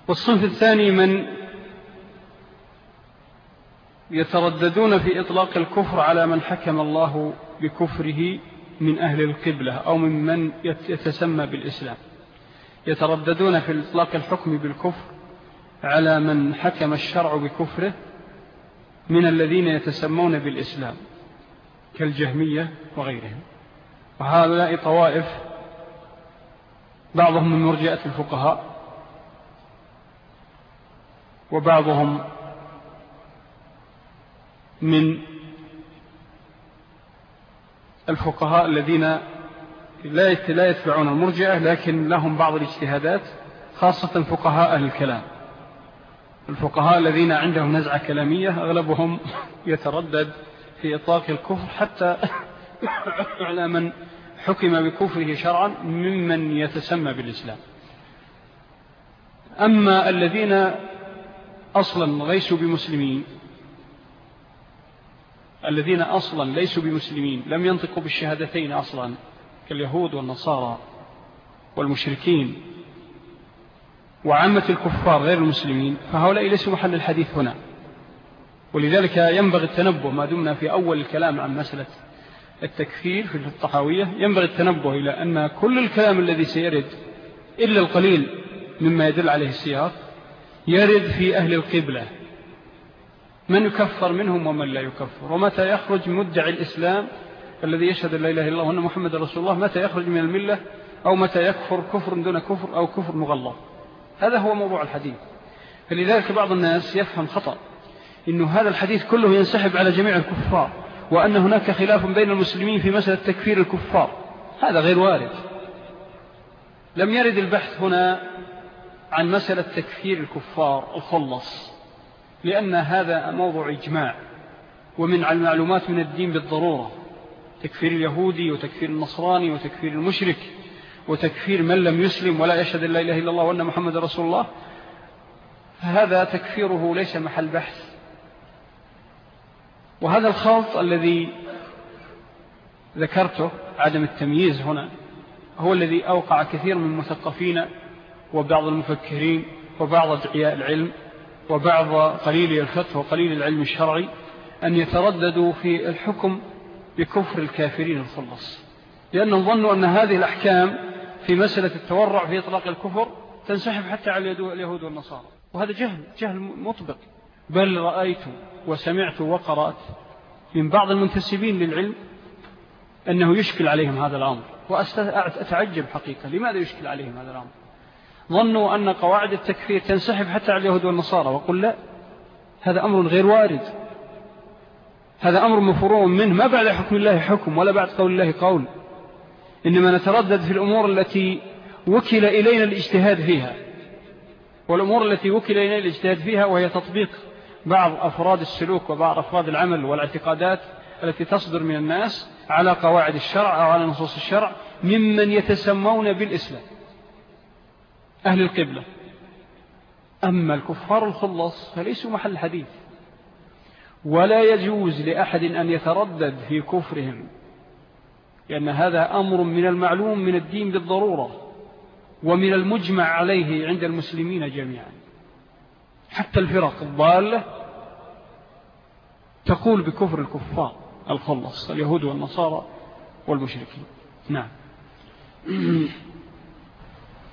والصنف الثاني من يترددون في إطلاق الكفر على من حكم الله بكفره من أهل القبلة أو من من يتسمى بالإسلام. يترددون في إطلاق الحكم بالكفر على من حكم الشرع بكفره من الذين يتسمون بالإسلام كالجهمية وغيرهم. وهؤلاء طوائف بعضهم من مرجئة الفقهاء وبعضهم من الفقهاء الذين لا يتبعون المرجئة لكن لهم بعض الاجتهادات خاصة فقهاء الكلام. الفقهاء الذين عندهم نزعة كلامية أغلبهم يتردد في إطلاق الكفر حتى على من حكم بكفره شرعا ممن يتسمى بالإسلام. أما الذين أصلا ليسوا بمسلمين الذين أصلا ليسوا بمسلمين لم ينطقوا بالشهادتين أصلا كاليهود والنصارى والمشركين وعامة الكفار غير المسلمين فهؤلاء ليسوا محل الحديث هنا. ولذلك ينبغي التنبه ما دمنا في أول الكلام عن مسألة التكفير في الطحاوية ينبغي التنبه إلى أن كل الكلام الذي سيرد إلا القليل مما يدل عليه السياق يرد في أهل القبلة. من يكفر منهم ومن لا يكفر؟ ومتى يخرج مدعي الإسلام الذي يشهد لا إله إلا الله وأن محمد رسول الله؟ متى يخرج من الملة؟ أو متى يكفر كفر دون كفر أو كفر مغلظ هذا هو موضوع الحديث. فلذلك بعض الناس يفهم خطأ إنه هذا الحديث كله ينسحب على جميع الكفار وأن هناك خلاف بين المسلمين في مسألة تكفير الكفار. هذا غير وارد. لم يرد البحث هنا عن مسألة تكفير الكفار الخلص لأن هذا موضوع إجماع ومن المعلومات من الدين بالضرورة. تكفير اليهودي وتكفير النصراني وتكفير المشرك. وتكفير من لم يسلم ولا يشهد لا إله إلا الله وأن محمد رسول الله فهذا تكفيره ليس محل بحث. وهذا الخلط الذي ذكرته عدم التمييز هنا هو الذي أوقع كثير من المثقفين وبعض المفكرين وبعض أدعياء العلم وبعض قليل الفقه وقليل العلم الشرعي أن يترددوا في الحكم بكفر الكافرين الخلص لأنهم ظنوا أن هذه الأحكام في مسألة التورع في إطلاق الكفر تنسحب حتى على اليهود والنصارى. وهذا جهل جهل مطبق. بل رأيت وسمعت وقرأت من بعض المنتسبين للعلم أنه يشكل عليهم هذا الأمر. وأتعجب حقيقة. لماذا يشكل عليهم هذا الأمر؟ ظنوا أن قواعد التكفير تنسحب حتى على اليهود والنصارى. وقل لا هذا أمر غير وارد. هذا أمر مفروع منه. ما بعد حكم الله حكم ولا بعد قول الله قول. إنما نتردد في الأمور التي وكل إلينا الاجتهاد فيها. والأمور التي وكل إلينا الاجتهاد فيها وهي تطبيق بعض أفراد السلوك وبعض أفراد العمل والاعتقادات التي تصدر من الناس على قواعد الشرع أو على نصوص الشرع ممن يتسمون بالإسلام. أهل القبلة. أما الكفار الخلص فليسوا محل حديث. ولا يجوز لأحد أن يتردد في كفرهم لأن هذا أمر من المعلوم من الدين بالضرورة ومن المجمع عليه عند المسلمين جميعا. حتى الفرق الضالة تقول بكفر الكفار الخلص اليهود والنصارى والمشركين. نعم.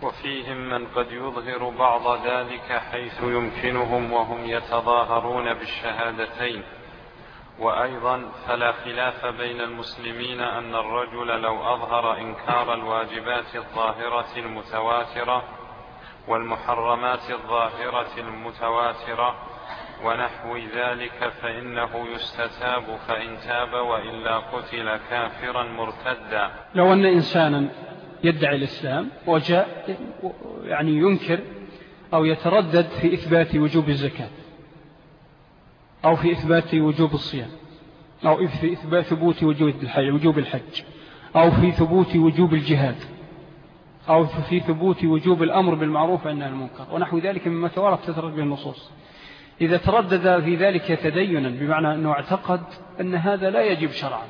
وفيهم من قد يظهر بعض ذلك حيث يمكنهم وهم يتظاهرون بالشهادتين. وأيضا فلا خلاف بين المسلمين أن الرجل لو أظهر إنكار الواجبات الظاهرة المتواترة والمحرمات الظاهرة المتواترة ونحو ذلك فإنه يستتاب فإن تاب وإلا قتل كافرا مرتدا. لو أن إنسانا يدعي الإسلام وجاء يعني ينكر أو يتردد في إثبات وجوب الزكاة. أو في إثبات وجوب الصيام أو في إثبات ثبوت وجوب الحج, أو في ثبوت وجوب الجهاد أو في ثبوت وجوب الأمر بالمعروف عن المنكر ونحو ذلك مما توارد تترد به النصوص. إذا تردد في ذلك تدينا بمعنى أنه اعتقد أن هذا لا يجب شرعا.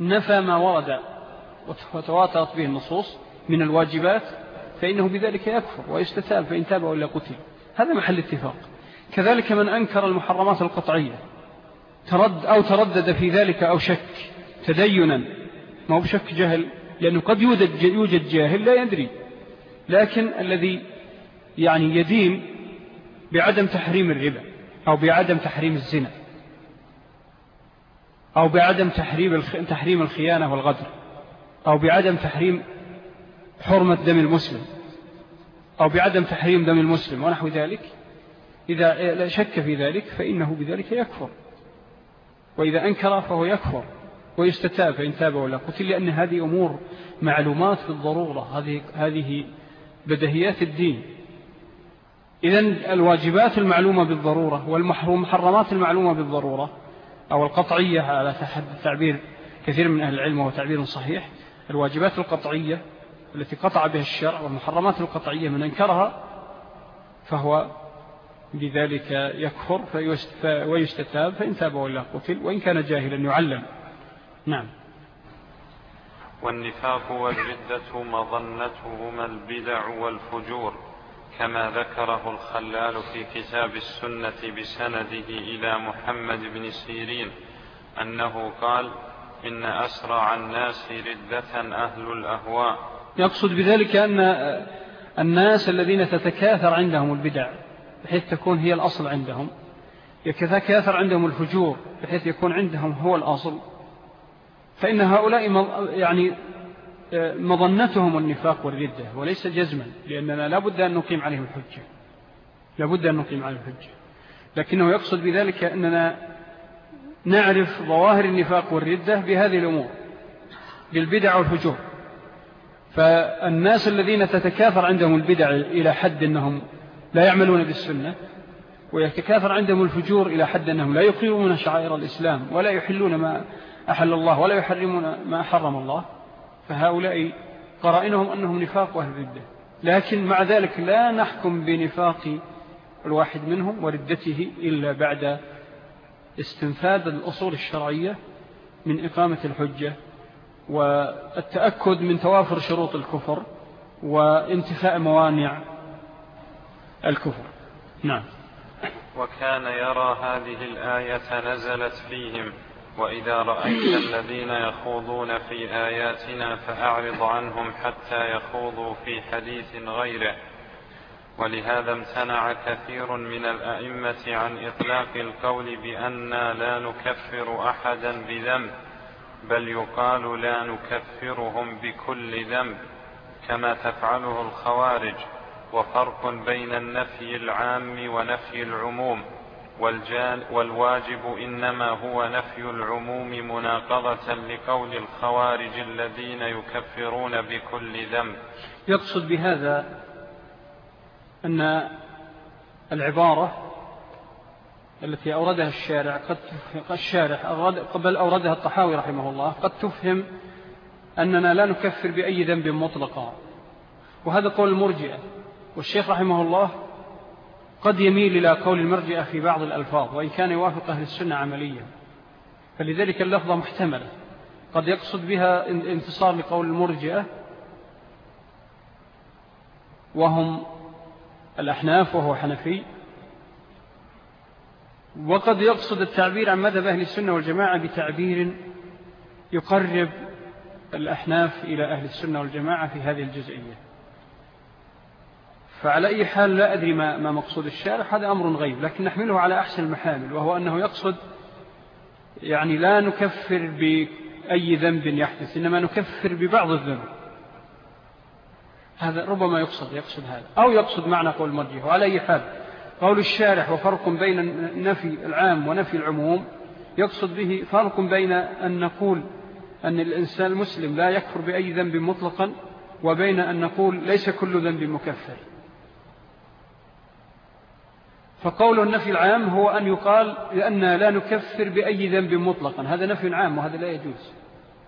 نفى ما ورد وتواترت به النصوص من الواجبات فإنه بذلك يكفر ويستتاب فإن تاب وإلا قتل. هذا محل اتفاق. كذلك من أنكر المحرمات القطعية ترد أو تردد في ذلك أو شك تدينا. ما هو بشك جهل لأنه قد يوجد, يوجد جاهل لا يدري. لكن الذي يعني يدين بعدم تحريم الربا أو بعدم تحريم الزنا أو بعدم تحريم تحريم الخيانة والغدر أو بعدم تحريم حرمة دم المسلم أو بعدم تحريم دم المسلم ونحو ذلك. إذا شك في ذلك فإنه بذلك يكفر. وإذا أنكر فهو يكفر ويستتاب فإن تاب ولا قتل لأن هذه أمور معلومات بالضرورة. هذه, هذه بدهيات الدين. إذن الواجبات المعلومة بالضرورة والمحرمات المعلومة بالضرورة أو القطعية على تعبير كثير من أهل العلم وهو تعبير صحيح. الواجبات القطعية التي قطع بها الشرع والمحرمات القطعية من أنكرها فهو بذلك يكفر ويستتاب فإن تاب وإلا قتل وإن كان جاهلا يعلم. نعم. والنفاق والردة مظنتهما البدع والفجور كما ذكره الخلال في كتاب السنة بسنده إلى محمد بن سيرين أنه قال إن أسرع الناس ردة أهل الأهواء. يقصد بذلك أن الناس الذين تتكاثر عندهم البدع. بحيث تكون هي الأصل عندهم. يتكاثر عندهم الفجور بحيث يكون عندهم هو الأصل. فإن هؤلاء يعني مظنتهم النفاق والردة وليس جزما لأننا لا بد أن نقيم عليهم الحجة. لا بد أن نقيم عليهم الحجة. لكنه يقصد بذلك أننا نعرف ظواهر النفاق والردة بهذه الأمور بالبدع والفجور. فالناس الذين تتكاثر عندهم البدع إلى حد أنهم لا يعملون بالسنة ويتكاثر عندهم الفجور إلى حد أنهم لا يقيمون شعائر الإسلام ولا يحلون ما أحل الله ولا يحرمون ما حرم الله. فهؤلاء قرائنهم أنهم نفاق أهل الردة لكن مع ذلك لا نحكم بنفاق الواحد منهم وردته إلا بعد استنفاد الأصول الشرعية من إقامة الحجة والتأكد من توافر شروط الكفر وانتفاء موانع الكفر. نعم. وكان يرى هذه الآية نزلت فيهم وإذا رأيت الذين يخوضون في آياتنا فأعرض عنهم حتى يخوضوا في حديث غيره. ولهذا امتنع كثير من الأئمة عن إطلاق القول بأننا لا نكفر أحدا بذنب بل يقال لا نكفرهم بكل ذنب كما تفعله الخوارج. وفرق بين النفي العام ونفي العموم والواجب إنما هو نفي العموم مناقضة لقول الخوارج الذين يكفرون بكل ذنب. يقصد بهذا أن العبارة التي أوردها الشارع قد الشارع قبل أوردها الطحاوي رحمه الله قد تفهم أننا لا نكفر بأي ذنب مطلقا. وهذا قول المرجئة والشيخ رحمه الله قد يميل إلى قول المرجئة في بعض الألفاظ وإن كان يوافق أهل السنة عمليا. فلذلك اللفظة محتملة. قد يقصد بها انتصار لقول المرجئة وهم الأحناف وهو حنفي. وقد يقصد التعبير عن مذهب أهل السنة والجماعة بتعبير يقرب الأحناف إلى أهل السنة والجماعة في هذه الجزئية. فعلى أي حال لا أدري ما, ما مقصود الشارع هذا أمر غيب لكن نحمله على أحسن المحامل وهو أنه يقصد يعني لا نكفر بأي ذنب يحدث إنما نكفر ببعض الذنب هذا ربما يقصد يقصد هذا أو يقصد معنى قول المرجح وعلى أي حال قول الشارح وفرق بين النفي العام ونفي العموم يقصد به فرق بين أن نقول أن الإنسان المسلم لا يكفر بأي ذنب مطلقا وبين أن نقول ليس كل ذنب مكفر. فقول النفي العام هو أن يقال لأن لا نكفر بأي ذنب مطلقا. هذا نفي عام وهذا لا يجوز.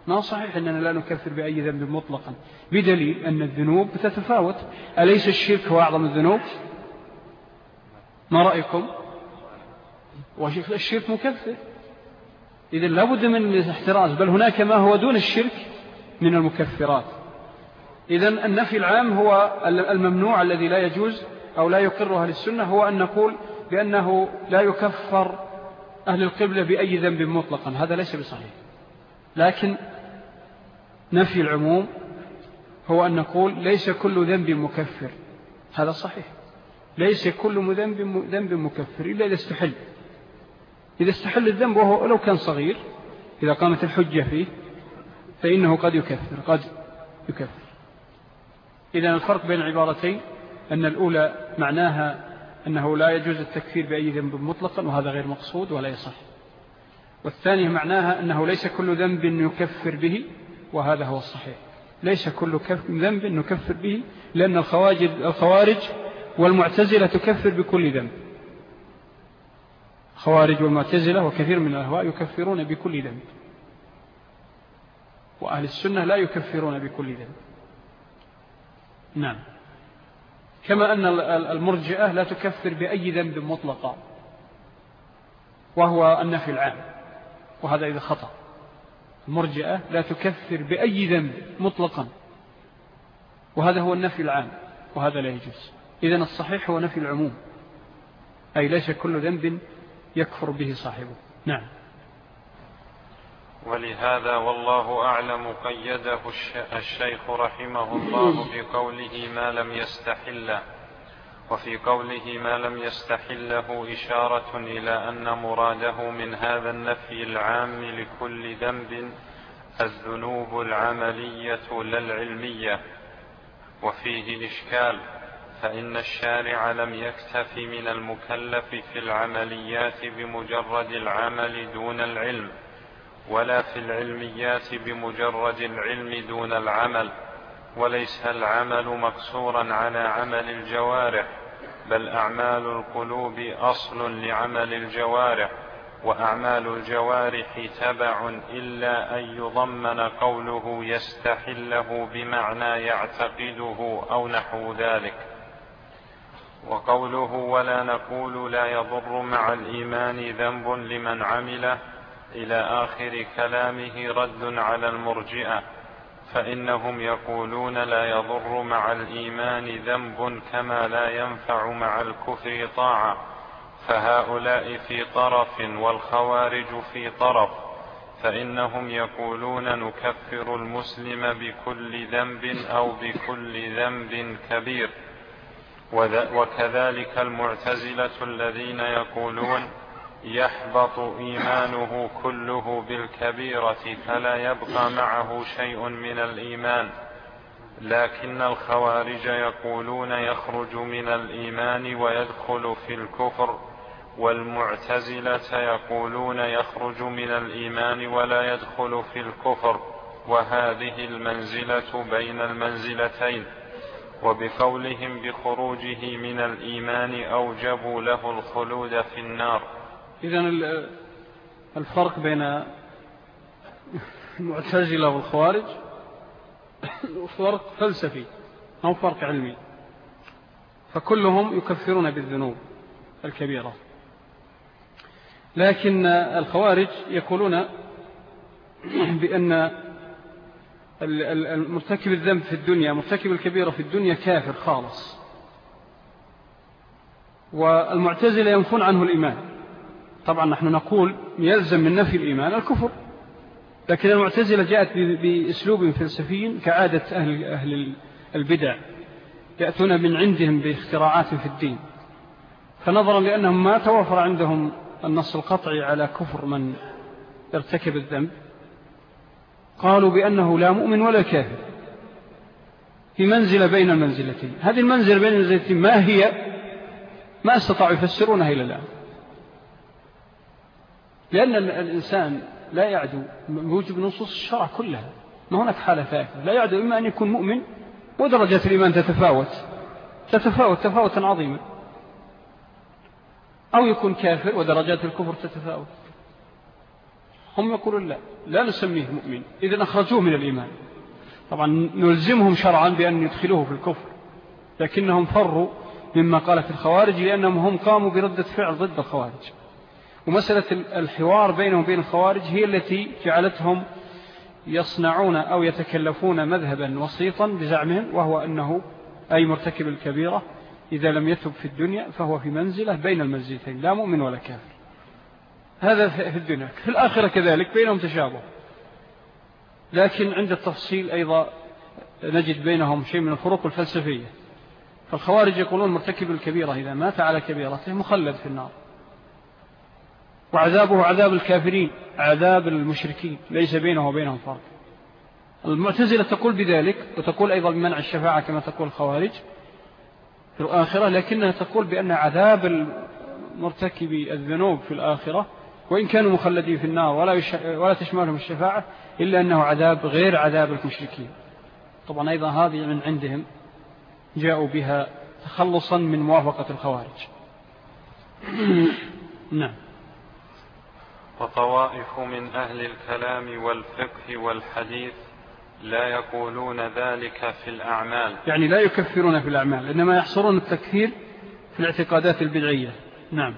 ما صحيح أننا لا نكفر بأي ذنب مطلقا. بدليل أن الذنوب تتفاوت. أليس الشرك هو أعظم الذنوب؟ ما رأيكم؟ الشرك مكفر. إذا لابد من الاحتراز. بل هناك ما هو دون الشرك من المكفرات. إذا النفي العام هو الممنوع الذي لا يجوز أو لا يقرها للسنة هو أن نقول بأنه لا يكفر أهل القبلة بأي ذنب مطلقا. هذا ليس بصحيح. لكن نفي العموم هو أن نقول ليس كل ذنب مكفر. هذا صحيح. ليس كل ذنب ذنب مكفر إلا إذا استحل. إذا استحل الذنب وهو لو كان صغير إذا قامت الحجة فيه فإنه قد يكفر قد يكفر. إذا الفرق بين العبارتين أن الأولى معناها أنه لا يجوز التكفير بأي ذنب مطلقا وهذا غير مقصود ولا يصح. والثانية معناها أنه ليس كل ذنب يكفر به وهذا هو الصحيح. ليس كل ذنب نكفر به لأن الخوارج والمعتزلة تكفر بكل ذنب. خوارج والمعتزلة وكثير من الأهواء يكفرون بكل ذنب. وأهل السنة لا يكفرون بكل ذنب. نعم. كما أن المرجئة لا تكفر بأي ذنب مطلقا وهو النفي العام وهذا إذا خطأ. المرجئة لا تكفر بأي ذنب مطلقا وهذا هو النفي العام وهذا لا يجوز. إذن الصحيح هو نفي العموم أي ليس كل ذنب يكفر به صاحبه. نعم. ولهذا والله أعلم قيده الشيخ رحمه الله في قوله ما لم يستحله وفي قوله ما لم يستحله إشارة إلى أن مراده من هذا النفي العام لكل ذنب الذنوب العملية لا العلمية وفيه إشكال فإن الشارع لم يكتف من المكلف في العمليات بمجرد العمل دون العلم. ولا في العلميات بمجرد العلم دون العمل وليس العمل مقصورا على عمل الجوارح بل أعمال القلوب أصل لعمل الجوارح وأعمال الجوارح تبع إلا أن يضمن قوله يستحله بمعنى يعتقده أو نحو ذلك. وقوله ولا نقول لا يضر مع الإيمان ذنب لمن عمله إلى آخر كلامه رد على المرجئة فإنهم يقولون لا يضر مع الإيمان ذنب كما لا ينفع مع الكفر طاعة فهؤلاء في طرف والخوارج في طرف فإنهم يقولون نكفر المسلم بكل ذنب أو بكل ذنب كبير وكذلك المعتزلة الذين يقولون يحبط إيمانه كله بالكبيرة فلا يبقى معه شيء من الإيمان. لكن الخوارج يقولون يخرج من الإيمان ويدخل في الكفر والمعتزلة يقولون يخرج من الإيمان ولا يدخل في الكفر. وهذه المنزلة بين المنزلتين. وبقولهم بخروجه من الإيمان أوجبوا له الخلود في النار. إذا الفرق بين المعتزلة والخوارج. فرق فلسفي أو فرق علمي. فكلهم يكفرون بالذنوب الكبيرة. لكن الخوارج يقولون بأن المرتكب الذنب في الدنيا مرتكب الكبيرة في الدنيا كافر خالص. والمعتزلة ينفون عنه الإيمان. طبعا نحن نقول يلزم من نفي الإيمان الكفر. لكن المعتزلة جاءت بأسلوب فلسفي كعادة أهل, أهل البدع يأتون من عندهم باختراعات في الدين. فنظرا لأنهم ما توفر عندهم النص القطعي على كفر من ارتكب الذنب. قالوا بأنه لا مؤمن ولا كافر. في منزلة بين المنزلتين هذه المنزلة بين المنزلتين ما هي؟ ما استطاعوا يفسرونها إلى الآن. لأن الإنسان لا يعدو بوجب نصوص الشرع كلها. ما هناك حالة ثالثة لا يعدو إما أن يكون مؤمن ودرجة الإيمان تتفاوت. تتفاوت تفاوتا عظيما. أو يكون كافر ودرجات الكفر تتفاوت. هم يقولون لا لا نسميه مؤمن. إذا أخرجوه من الإيمان. طبعا نلزمهم شرعا بأن يدخلوه في الكفر. لكنهم فروا مما قالت الخوارج لأنهم هم قاموا بردة فعل ضد الخوارج. ومسألة الحوار بينهم وبين الخوارج هي التي جعلتهم يصنعون أو يتكلفون مذهبا وسيطا بزعمهم وهو أنه أي مرتكب الكبيرة إذا لم يتب في الدنيا فهو في منزلة بين المنزلتين لا مؤمن ولا كافر. هذا في الدنيا. في الآخرة كذلك بينهم تشابه. لكن عند التفصيل أيضا نجد بينهم شيء من الفروق الفلسفية. فالخوارج يقولون مرتكب الكبيرة إذا مات على كبيرته مخلد في النار. وعذابه عذاب الكافرين عذاب المشركين ليس بينه وبينهم فرق. المعتزلة تقول بذلك وتقول أيضا بمنع الشفاعة كما تقول الخوارج في الآخرة لكنها تقول بأن عذاب المرتكب الذنوب في الآخرة وإن كانوا مخلدين في النار ولا, يش... ولا تشملهم الشفاعة إلا أنه عذاب غير عذاب المشركين. طبعا أيضا هذه من عندهم جاءوا بها تخلصا من موافقة الخوارج. نعم. وطوائف من أهل الكلام والفقه والحديث لا يقولون ذلك في الأعمال. يعني لا يكفرون في الأعمال إنما يحصرون التكفير في الاعتقادات البدعية. نعم.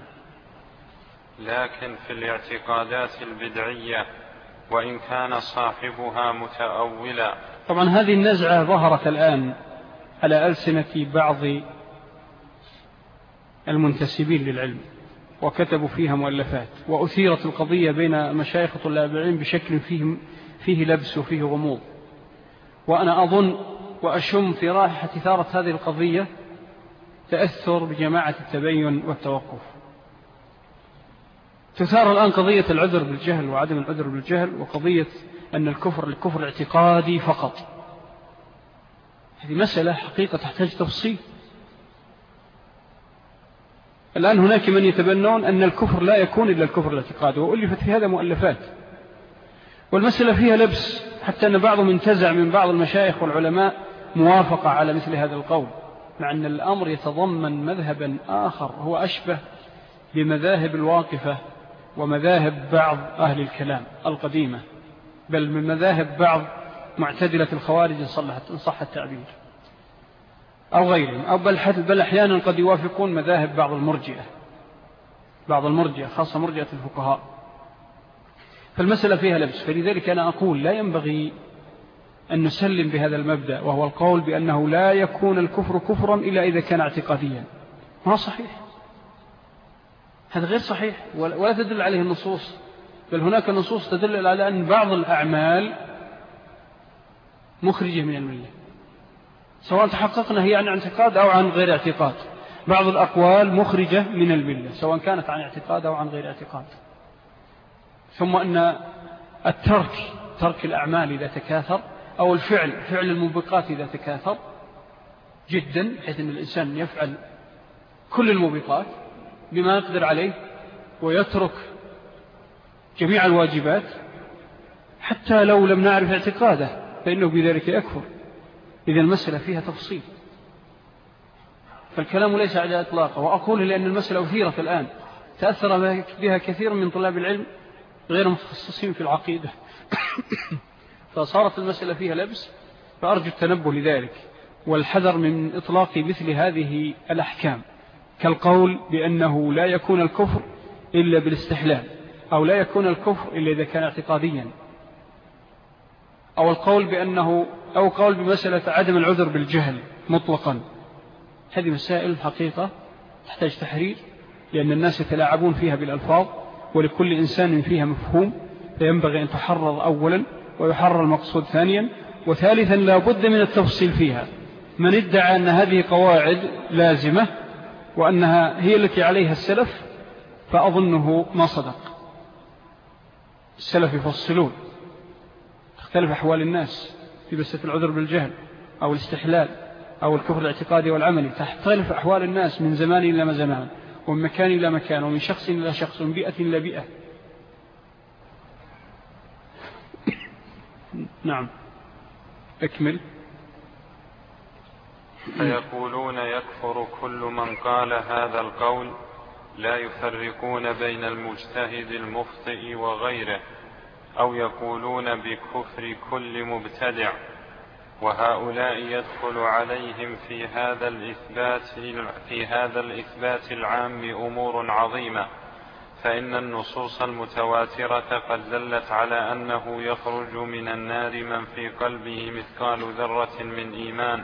لكن في الاعتقادات البدعية وإن كان صاحبها متأولا. طبعا هذه النزعة ظهرت الآن على ألسنة بعض المنتسبين للعلم. وكتبوا فيها مؤلفات. وأثيرت القضية بين مشايخ طلاب العلم بشكل فيه, فيه لبس وفيه غموض. وأنا أظن وأشم في رائحة ثارة هذه القضية تأثر بجماعة التبين والتوقف. تثار الآن قضية العذر بالجهل وعدم العذر بالجهل وقضية أن الكفر الكفر اعتقادي فقط. هذه مسألة حقيقة تحتاج تفصيل. الآن هناك من يتبنون أن الكفر لا يكون إلا الكفر الاعتقادي وألفت في هذا مؤلفات. والمسألة فيها لبس حتى أن بعضهم انتزع من بعض المشايخ والعلماء موافقة على مثل هذا القول مع أن الأمر يتضمن مذهبا آخر هو أشبه بمذاهب الواقفة ومذاهب بعض أهل الكلام القديمة بل من مذاهب بعض معتدلة الخوارج إن صح التعبير. أو غيرهم. أو بل, بل أحيانا قد يوافقون مذاهب بعض المرجئة. بعض المرجئة خاصة مرجئة الفقهاء. فالمسألة فيها لبس. فلذلك أنا أقول لا ينبغي أن نسلم بهذا المبدأ وهو القول بأنه لا يكون الكفر كفرا إلا إذا كان اعتقاديا. ما صحيح؟ هذا غير صحيح. ولا تدل عليه النصوص. بل هناك نصوص تدل على أن بعض الأعمال مخرجة من الملة. سواء تحققنا هي عن اعتقاد أو عن غير اعتقاد. بعض الأقوال مخرجة من الملة سواء كانت عن اعتقاد أو عن غير اعتقاد. ثم أن الترك ترك الأعمال إذا تكاثر أو الفعل فعل الموبقات إذا تكاثر جدا حيث أن الإنسان يفعل كل الموبقات بما يقدر عليه ويترك جميع الواجبات حتى لو لم نعرف اعتقاده فإنه بذلك يكفر. إذا المسألة فيها تفصيل. فالكلام ليس على إطلاقه وأقول لأن المسألة أثيرت الآن. تأثر بها كثير من طلاب العلم غير متخصصين في العقيدة. فصارت المسألة فيها لبس فأرجو التنبه لذلك والحذر من إطلاق مثل هذه الأحكام كالقول بأنه لا يكون الكفر إلا بالاستحلال أو لا يكون الكفر إلا إذا كان اعتقاديا أو القول بأنه أو قول بمسألة عدم العذر بالجهل مطلقا. هذه مسائل حقيقة تحتاج تحرير لأن الناس يتلاعبون فيها بالألفاظ ولكل إنسان فيها مفهوم فينبغي أن تحرر أولا ويحرر المقصود ثانيا وثالثا لا بد من التفصيل فيها. من ادعى أن هذه قواعد لازمة وأنها هي التي عليها السلف فأظنه ما صدق. السلف يفصلون تختلف أحوال الناس. في بسة العذر بالجهل أو الاستحلال أو الكفر الاعتقادي والعملي تختلف أحوال الناس من زمان إلى زمان ومن مكان إلى مكان ومن شخص إلى شخص ومن بيئة إلى بيئة. نعم. أكمل. فيقولون يكفر كل من قال هذا القول لا يفرقون بين المجتهد المخطئ وغيره. أو يقولون بكفر كل مبتدع وهؤلاء يدخل عليهم في هذا الإثبات في هذا الإثبات العام أمور عظيمة. فإن النصوص المتواترة قد دلت على أنه يخرج من النار من في قلبه مثقال ذرة من إيمان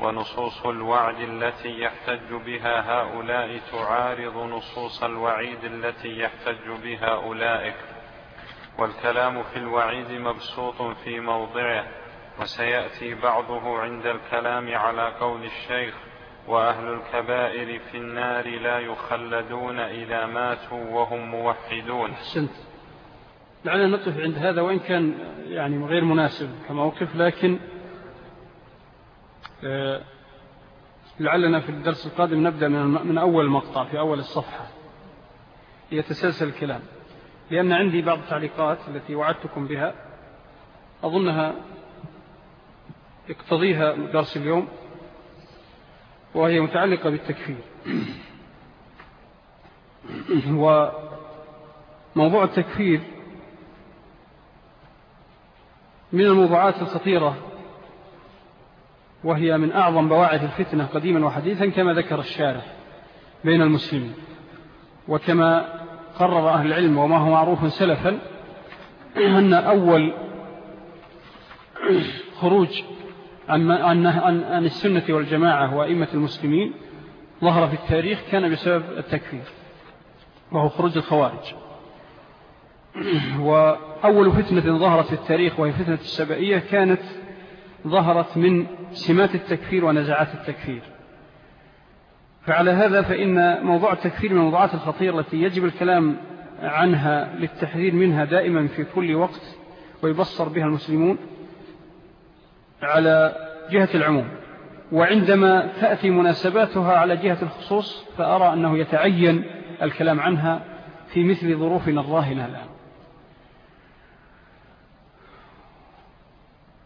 ونصوص الوعد التي يحتج بها هؤلاء تعارض نصوص الوعيد التي يحتج بها أولئك. والكلام في الوعيد مبسوط في موضعه وسيأتي بعضه عند الكلام على قول الشيخ وأهل الكبائر في النار لا يخلدون إذا ماتوا وهم موحدون. أحسنت. لعلنا نقف عند هذا وإن كان يعني غير مناسب كموقف لكن آه، لعلنا في الدرس القادم نبدأ من أول مقطع في أول الصفحة يتسلسل الكلام. لأن عندي بعض التعليقات التي وعدتكم بها. أظنها يقتضيها درس اليوم وهي متعلقة بالتكفير. موضوع التكفير من الموضوعات الخطيرة وهي من أعظم بواعث الفتنة قديما وحديثا كما ذكر الشارح بين المسلمين وكما قرر أهل العلم وما هو معروف سلفا أن أول خروج عن, السنة والجماعة وأئمة المسلمين ظهر في التاريخ كان بسبب التكفير وهو خروج الخوارج. وأول فتنة ظهرت في التاريخ وهي فتنة السبائية كانت ظهرت من سمات التكفير ونزعات التكفير. فعلى هذا فإن موضوع التكفير من الموضوعات الخطيرة التي يجب الكلام عنها للتحذير منها دائما في كل وقت ويبصر بها المسلمون على جهة العموم. وعندما تأتي مناسباتها على جهة الخصوص فأرى أنه يتعين الكلام عنها في مثل ظروفنا الراهنة الآن.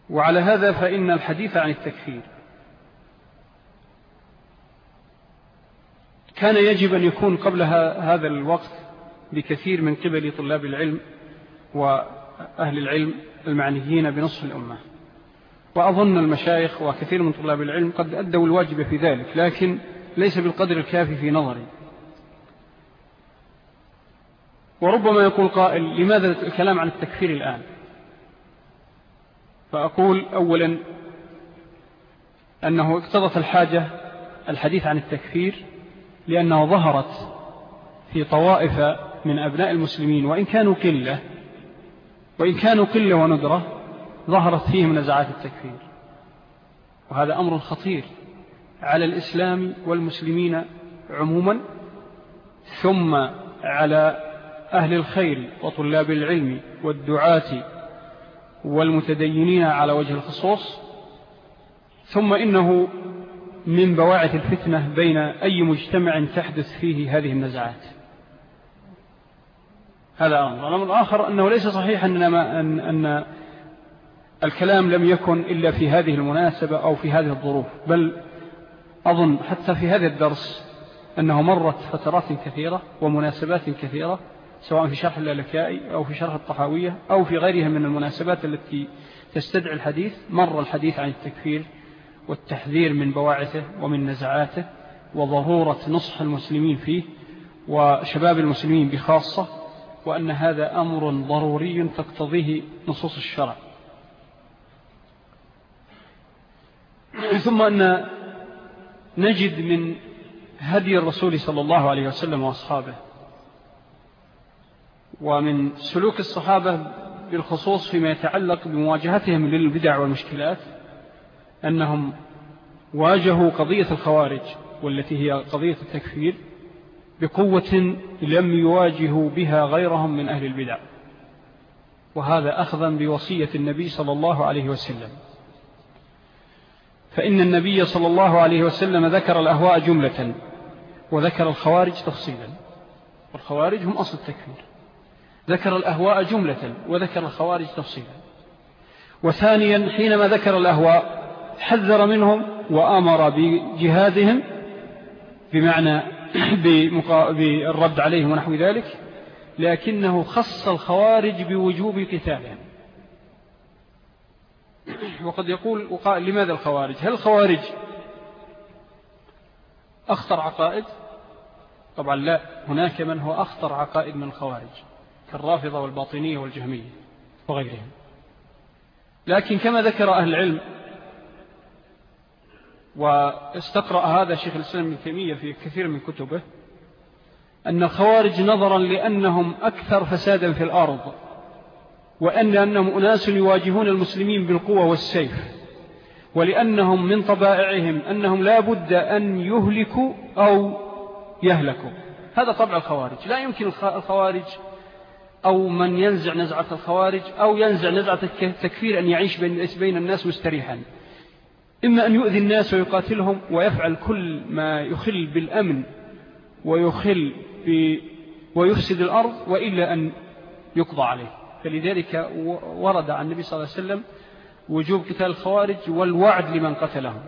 وعلى هذا فإن الحديث عن التكفير كان يجب أن يكون قبل هذا الوقت بكثير من قبل طلاب العلم وأهل العلم المعنيين بنصف الأمة. وأظن المشايخ وكثير من طلاب العلم قد أدوا الواجب في ذلك لكن ليس بالقدر الكافي في نظري. وربما يقول قائل لماذا الكلام عن التكفير الآن؟ فأقول أولا أنه اقتضت الحاجة الحديث عن التكفير لأنه ظهرت في طوائف من أبناء المسلمين وإن كانوا قلة وإن كانوا قلة وندرة ظهرت فيهم نزعات التكفير. وهذا أمر خطير على الإسلام والمسلمين عموما ثم على أهل الخير وطلاب العلم والدعاة والمتدينين على وجه الخصوص ثم إنه من بواعث الفتنة بين أي مجتمع تحدث فيه هذه النزعات. هذا أمر. الأمر الآخر أنه ليس صحيح أننا أن, أن الكلام لم يكن إلا في هذه المناسبة أو في هذه الظروف. بل أظن حتى في هذا الدرس أنه مرت فترات كثيرة ومناسبات كثيرة سواء في شرح اللالكائي أو في شرح الطحاوية أو في غيرها من المناسبات التي تستدعي الحديث مر الحديث عن التكفير والتحذير من بواعثه ومن نزعاته وضرورة نصح المسلمين فيه وشباب المسلمين بخاصة وأن هذا أمر ضروري تقتضيه نصوص الشرع. ثم أن نجد من هدي الرسول صلى الله عليه وسلم وأصحابه ومن سلوك الصحابة بالخصوص فيما يتعلق بمواجهتهم للبدع والمشكلات أنهم واجهوا قضية الخوارج والتي هي قضية التكفير بقوة لم يواجهوا بها غيرهم من أهل البدع. وهذا أخذا بوصية النبي صلى الله عليه وسلم. فإن النبي صلى الله عليه وسلم ذكر الأهواء جملة وذكر الخوارج تفصيلا والخوارج هم أصل التكفير. ذكر الأهواء جملة وذكر الخوارج تفصيلا. وثانيا حينما ذكر الأهواء حذر منهم وأمر بجهادهم بمعنى بالرد عليهم ونحو ذلك لكنه خص الخوارج بوجوب قتالهم. وقد يقول وقال لماذا الخوارج؟ هل الخوارج أخطر عقائد؟ طبعا لا. هناك من هو أخطر عقائد من الخوارج كالرافضة والباطنية والجهمية وغيرهم. لكن كما ذكر أهل العلم واستقرأ هذا شيخ الإسلام ابن تيمية في كثير من كتبه أن الخوارج نظرا لأنهم أكثر فسادا في الأرض وأن أنهم أناس يواجهون المسلمين بالقوة والسيف ولأنهم من طبائعهم أنهم لا بد أن يهلكوا أو يهلكوا. هذا طبع الخوارج. لا يمكن الخوارج أو من ينزع نزعة الخوارج أو ينزع نزعة التكفير أن يعيش بين الناس مستريحا. إما أن يؤذي الناس ويقاتلهم ويفعل كل ما يخل بالأمن ويخل ويفسد الأرض وإلا أن يقضى عليه. فلذلك ورد عن النبي صلى الله عليه وسلم وجوب قتال الخوارج والوعد لمن قتلهم.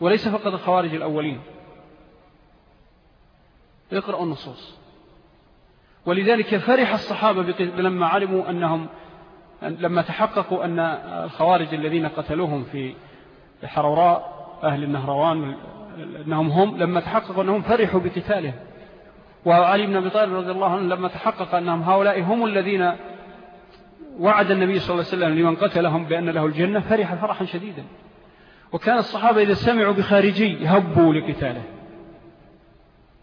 وليس فقط الخوارج الأولين. اقرأوا النصوص. ولذلك فرح الصحابة لما علموا أنهم لما تحققوا أن الخوارج الذين قتلوهم في حروراء أهل النهروان أنهم هم لما تحققوا أنهم فرحوا بقتالهم. وعلي بن أبي طالب رضي الله عنه لما تحقق أنهم هؤلاء هم الذين وعد النبي صلى الله عليه وسلم لمن قتلهم بأن له الجنة فرح فرحا شديدا. وكان الصحابة إذا سمعوا بخارجي هبوا لقتاله.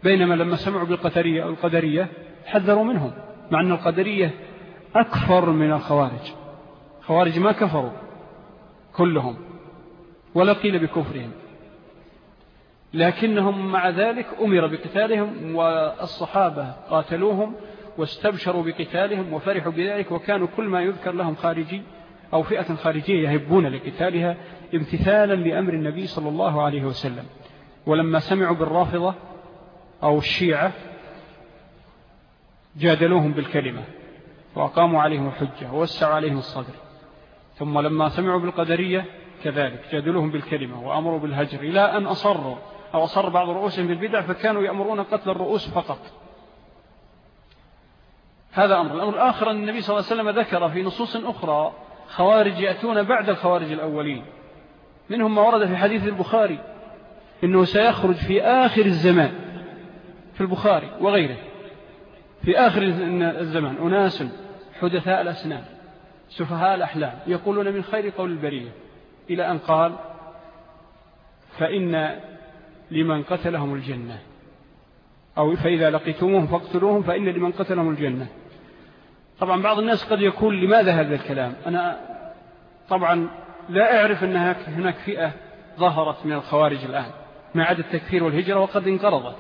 بينما لما سمعوا بالقدرية أو القدرية حذروا منهم مع أن القدرية أكفر من الخوارج. خوارج ما كفروا كلهم. ولا قيل بكفرهم. لكنهم مع ذلك أمر بقتالهم والصحابة قاتلوهم واستبشروا بقتالهم وفرحوا بذلك وكانوا كل ما يذكر لهم خارجي أو فئة خارجية يهبون لقتالها امتثالا لأمر النبي صلى الله عليه وسلم. ولما سمعوا بالرافضة أو الشيعة جادلوهم بالكلمة وأقاموا عليهم الحجة ووسعوا عليهم الصدر. ثم لما سمعوا بالقدرية كذلك جادلوهم بالكلمة وأمروا بالهجر إلى أن أصروا أو أصر بعض رؤوسهم بالبدع فكانوا يأمرون قتل الرؤوس فقط. هذا أمر. الأمر الآخر أن النبي صلى الله عليه وسلم ذكر في نصوص أخرى خوارج يأتون بعد الخوارج الأولين. منهم ما ورد في حديث البخاري إنه سيخرج في آخر الزمان في البخاري وغيره. في آخر الزمان أناس حدثاء الأسنان سفهاء الأحلام يقولون من خير قول البرية. إلى أن قال فإن لمن قتلهم الجنة. أو فإذا لقيتموهم فاقتلوهم فإن لمن قتلهم الجنة. طبعا بعض الناس قد يقول لماذا هذا الكلام؟ أنا طبعا لا أعرف أن هناك فئة ظهرت من الخوارج الآن ما عدا التكفير والهجرة وقد انقرضت.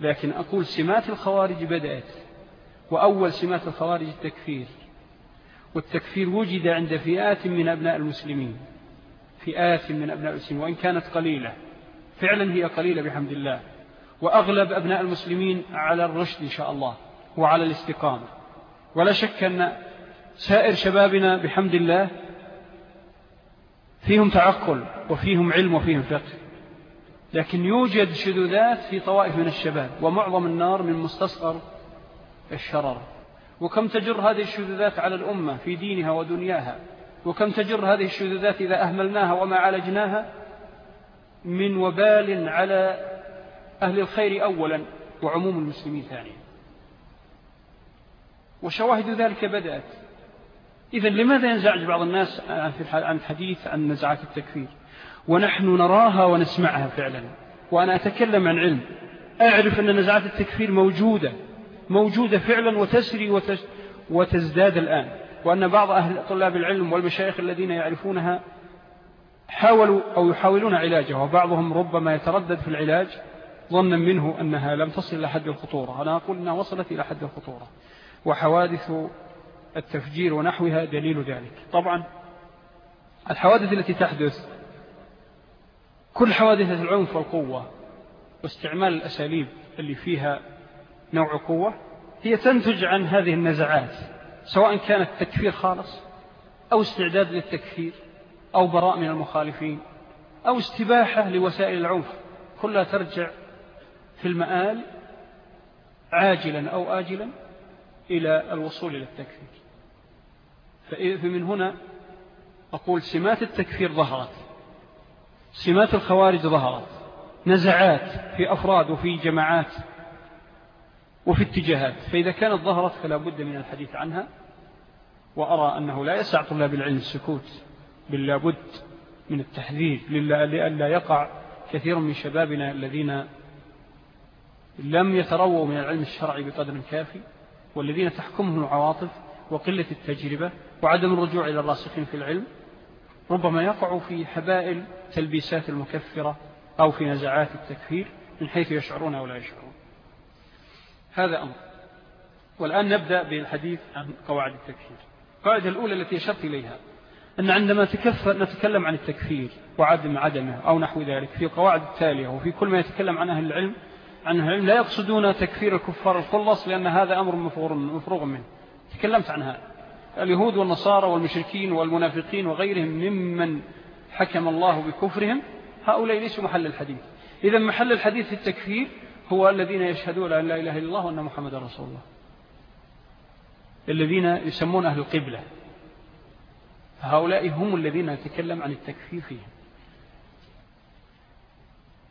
لكن أقول سمات الخوارج بدأت وأول سمات الخوارج التكفير. والتكفير وجد عند فئات من أبناء المسلمين. فئات من أبناء المسلمين وإن كانت قليلة. فعلا هي قليلة بحمد الله. وأغلب أبناء المسلمين على الرشد إن شاء الله وعلى الاستقامة. ولا شك أن سائر شبابنا بحمد الله فيهم تعقل وفيهم علم وفيهم فقه. لكن يوجد شذوذات في طوائف من الشباب ومعظم النار من مستصغر الشرر. وكم تجر هذه الشذوذات على الأمة في دينها ودنياها؟ وكم تجر هذه الشذوذات إذا أهملناها وما عالجناها؟ من وبال على أهل الخير أولا وعموم المسلمين ثانيا. وشواهد ذلك بدأت. إذا لماذا ينزعج بعض الناس عن الحديث عن نزعات التكفير؟ ونحن نراها ونسمعها فعلا. وأنا أتكلم عن علم. أعرف أن نزعات التكفير موجودة. موجودة فعلا وتسري وتزداد الآن. وأن بعض أهل طلاب العلم والمشايخ الذين يعرفونها حاولوا أو يحاولون علاجها وبعضهم ربما يتردد في العلاج ظنا منه أنها لم تصل إلى حد الخطورة. أنا أقول أنها وصلت إلى حد الخطورة وحوادث التفجير ونحوها دليل ذلك. طبعا الحوادث التي تحدث كل حوادث العنف والقوة واستعمال الأساليب اللي فيها نوع قوة هي تنتج عن هذه النزعات سواء كانت تكفير خالص أو استعداد للتكفير أو براء من المخالفين أو استباحة لوسائل العنف كلها ترجع في المآل عاجلا أو آجلا إلى الوصول إلى التكفير. فمن هنا أقول سمات التكفير ظهرت سمات الخوارج ظهرت نزعات في أفراد وفي جماعات وفي اتجاهات. فإذا كانت ظهرت فلا بد من الحديث عنها وأرى أنه لا يسع طلاب العلم السكوت بل بد من التحذير لألا يقع كثير من شبابنا الذين لم يترووا من العلم الشرعي بقدر كافي والذين تحكمهم العواطف وقلة التجربة وعدم الرجوع إلى الراسخين في العلم ربما يقع في حبائل تلبيسات المكفرة أو في نزعات التكفير من حيث يشعرون أو لا يشعرون. هذا أمر. والآن نبدأ بالحديث عن قواعد التكفير. القاعدة الأولى التي أشرت إليها أن عندما نتكلم عن التكفير وعدم عدمه أو نحو ذلك في القواعد التالية وفي كل ما يتكلم عن أهل العلم عن أهل العلم لا يقصدون تكفير الكفار الخلص لأن هذا أمر مفروغ منه. تكلمت عن هذا. اليهود والنصارى والمشركين والمنافقين وغيرهم ممن حكم الله بكفرهم هؤلاء ليسوا محل الحديث. إذا محل الحديث في التكفير هو الذين يشهدون أن لا إله إلا الله وأن محمد رسول الله. الذين يسمون أهل القبلة. فهؤلاء هم الذين نتكلم عن التكفير فيهم.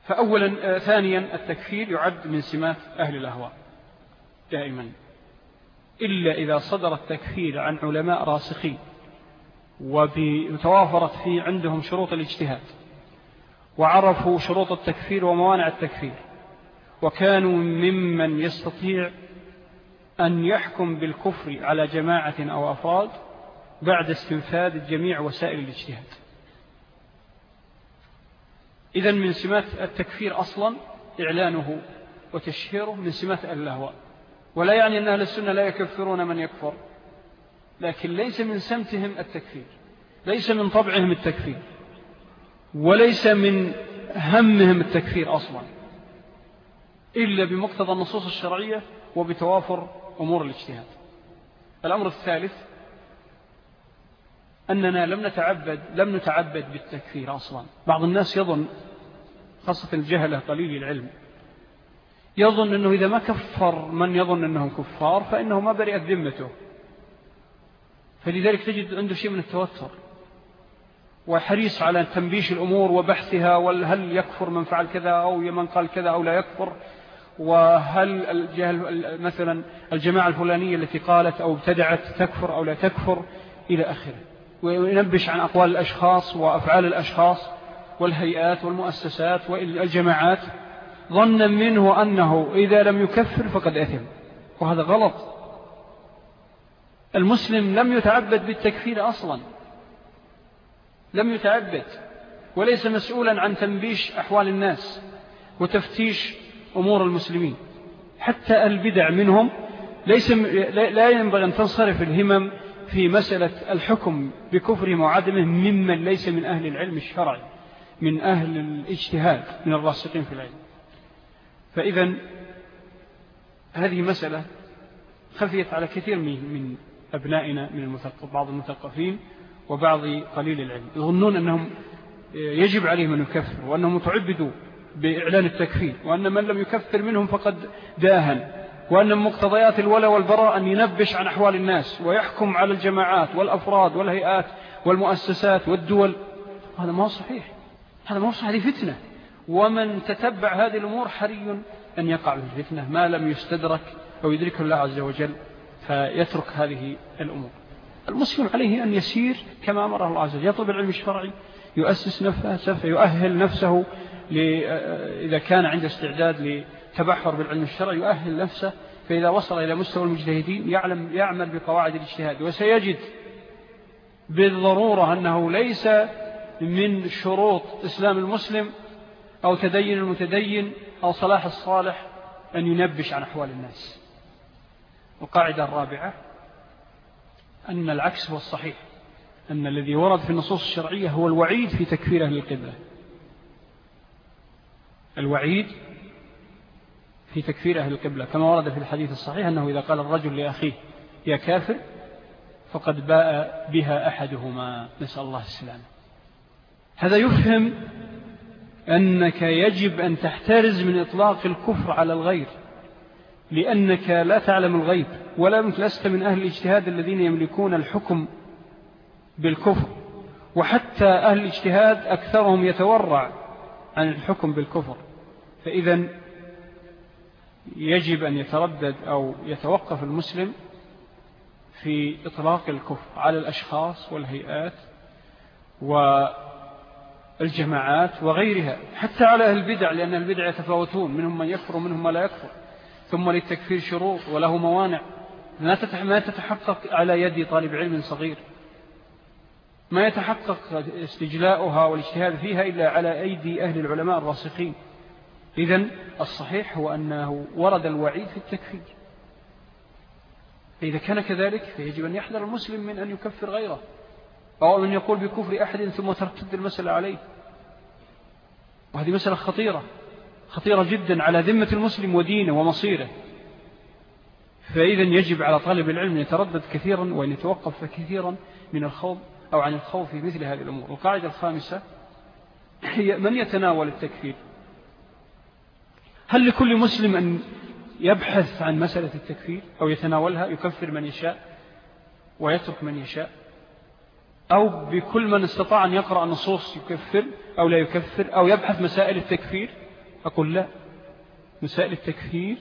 فأولا آه، ثانيا التكفير يعد من سمات أهل الأهواء دائما. إلا إذا صدر التكفير عن علماء راسخين وتوافرت في عندهم شروط الاجتهاد وعرفوا شروط التكفير وموانع التكفير. وكانوا ممن يستطيع أن يحكم بالكفر على جماعة أو أفراد بعد استنفاذ جميع وسائل الاجتهاد. إذا من سمات التكفير أصلا إعلانه وتشهيره من سمات الأهواء. ولا يعني أن أهل السنة لا يكفرون من يكفر لكن ليس من سمتهم التكفير ليس من طبعهم التكفير وليس من همهم التكفير أصلا. إلا بمقتضى النصوص الشرعية وبتوافر أمور الاجتهاد. الأمر الثالث أننا لم نتعبد لم نتعبد بالتكفير أصلا. بعض الناس يظن خاصة الجهلة قليل العلم يظن أنه إذا ما كفر من يظن أنهم كفار فإنه ما برئت ذمته. فلذلك تجد عنده شيء من التوتر وحريص على تنبيش الأمور وبحثها وهل يكفر من فعل كذا أو من قال كذا أو لا يكفر. وهل مثلا الجماعة الفلانية التي قالت أو ابتدعت تكفر أو لا تكفر إلى آخره وينبش عن أقوال الأشخاص وأفعال الأشخاص والهيئات والمؤسسات والجماعات ظنا منه أنه إذا لم يكفر فقد أثم وهذا غلط. المسلم لم يتعبد بالتكفير أصلا لم يتعبد وليس مسؤولا عن تنبيش أحوال الناس وتفتيش أمور المسلمين. حتى البدع منهم ليس لا ينبغي أن تنصرف الهمم في مسألة الحكم بكفرهم وعدمه ممن ليس من أهل العلم الشرعي من أهل الاجتهاد من الراسقين في العلم. فإذا هذه مسألة خفيت على كثير من أبنائنا من المثقف بعض المثقفين وبعض قليل العلم. يظنون أنهم يجب عليهم أن يكفروا وأنهم متعبدوا بإعلان التكفير وأن من لم يكفر منهم فقد داهن وأن مقتضيات الولا والبراء أن ينبش عن أحوال الناس ويحكم على الجماعات والأفراد والهيئات والمؤسسات والدول. هذا ما هو صحيح. هذا ما هو صحيح. هذه فتنة. ومن تتبع هذه الأمور حري أن يقع في الفتنة ما لم يستدرك أو يدركه الله عز وجل فيترك هذه الأمور. المسلم عليه أن يسير كما أمره الله عز وجل. يطلب العلم الشرعي يؤسس نفسه يؤهل نفسه إذا كان عنده استعداد لتبحر بالعلم الشرعي يؤهل نفسه فإذا وصل إلى مستوى المجتهدين يعلم يعمل بقواعد الاجتهاد وسيجد بالضرورة أنه ليس من شروط إسلام المسلم أو تدين المتدين أو صلاح الصالح أن ينبش عن أحوال الناس. القاعدة الرابعة أن العكس هو الصحيح أن الذي ورد في النصوص الشرعية هو الوعيد في تكفير أهل الوعيد في تكفير أهل القبلة كما ورد في الحديث الصحيح أنه إذا قال الرجل لأخيه يا كافر فقد باء بها أحدهما نسأل الله السلامة. هذا يفهم أنك يجب أن تحترز من إطلاق الكفر على الغير لأنك لا تعلم الغيب ولا لست من أهل الاجتهاد الذين يملكون الحكم بالكفر وحتى أهل الاجتهاد أكثرهم يتورع عن الحكم بالكفر. فإذا يجب أن يتردد أو يتوقف المسلم في إطلاق الكفر على الأشخاص والهيئات والجماعات وغيرها حتى على أهل البدع لأن البدع يتفاوتون منهم من يكفر ومنهم من لا يكفر. ثم للتكفير شروط وله موانع. ما تتحقق على يد طالب علم صغير. ما يتحقق استجلاؤها والاجتهاد فيها إلا على أيدي أهل العلماء الراسخين. إذن الصحيح هو أنه ورد الوعيد في التكفير. فإذا كان كذلك فيجب أن يحذر المسلم من أن يكفر غيره أو أن يقول بكفر أحد ثم ترتد المسألة عليه. وهذه مسألة خطيرة خطيرة جدا على ذمة المسلم ودينه ومصيره. فإذا يجب على طالب العلم أن يتردد كثيرا وأن يتوقف كثيرا من الخوض. أو عن الخوف في مثل هذه الأمور. القاعدة الخامسة هي من يتناول التكفير؟ هل لكل مسلم أن يبحث عن مسألة التكفير أو يتناولها؟ يكفر من يشاء ويترك من يشاء. أو بكل من استطاع أن يقرأ نصوص يكفر أو لا يكفر أو يبحث مسائل التكفير؟ أقول لا. مسائل التكفير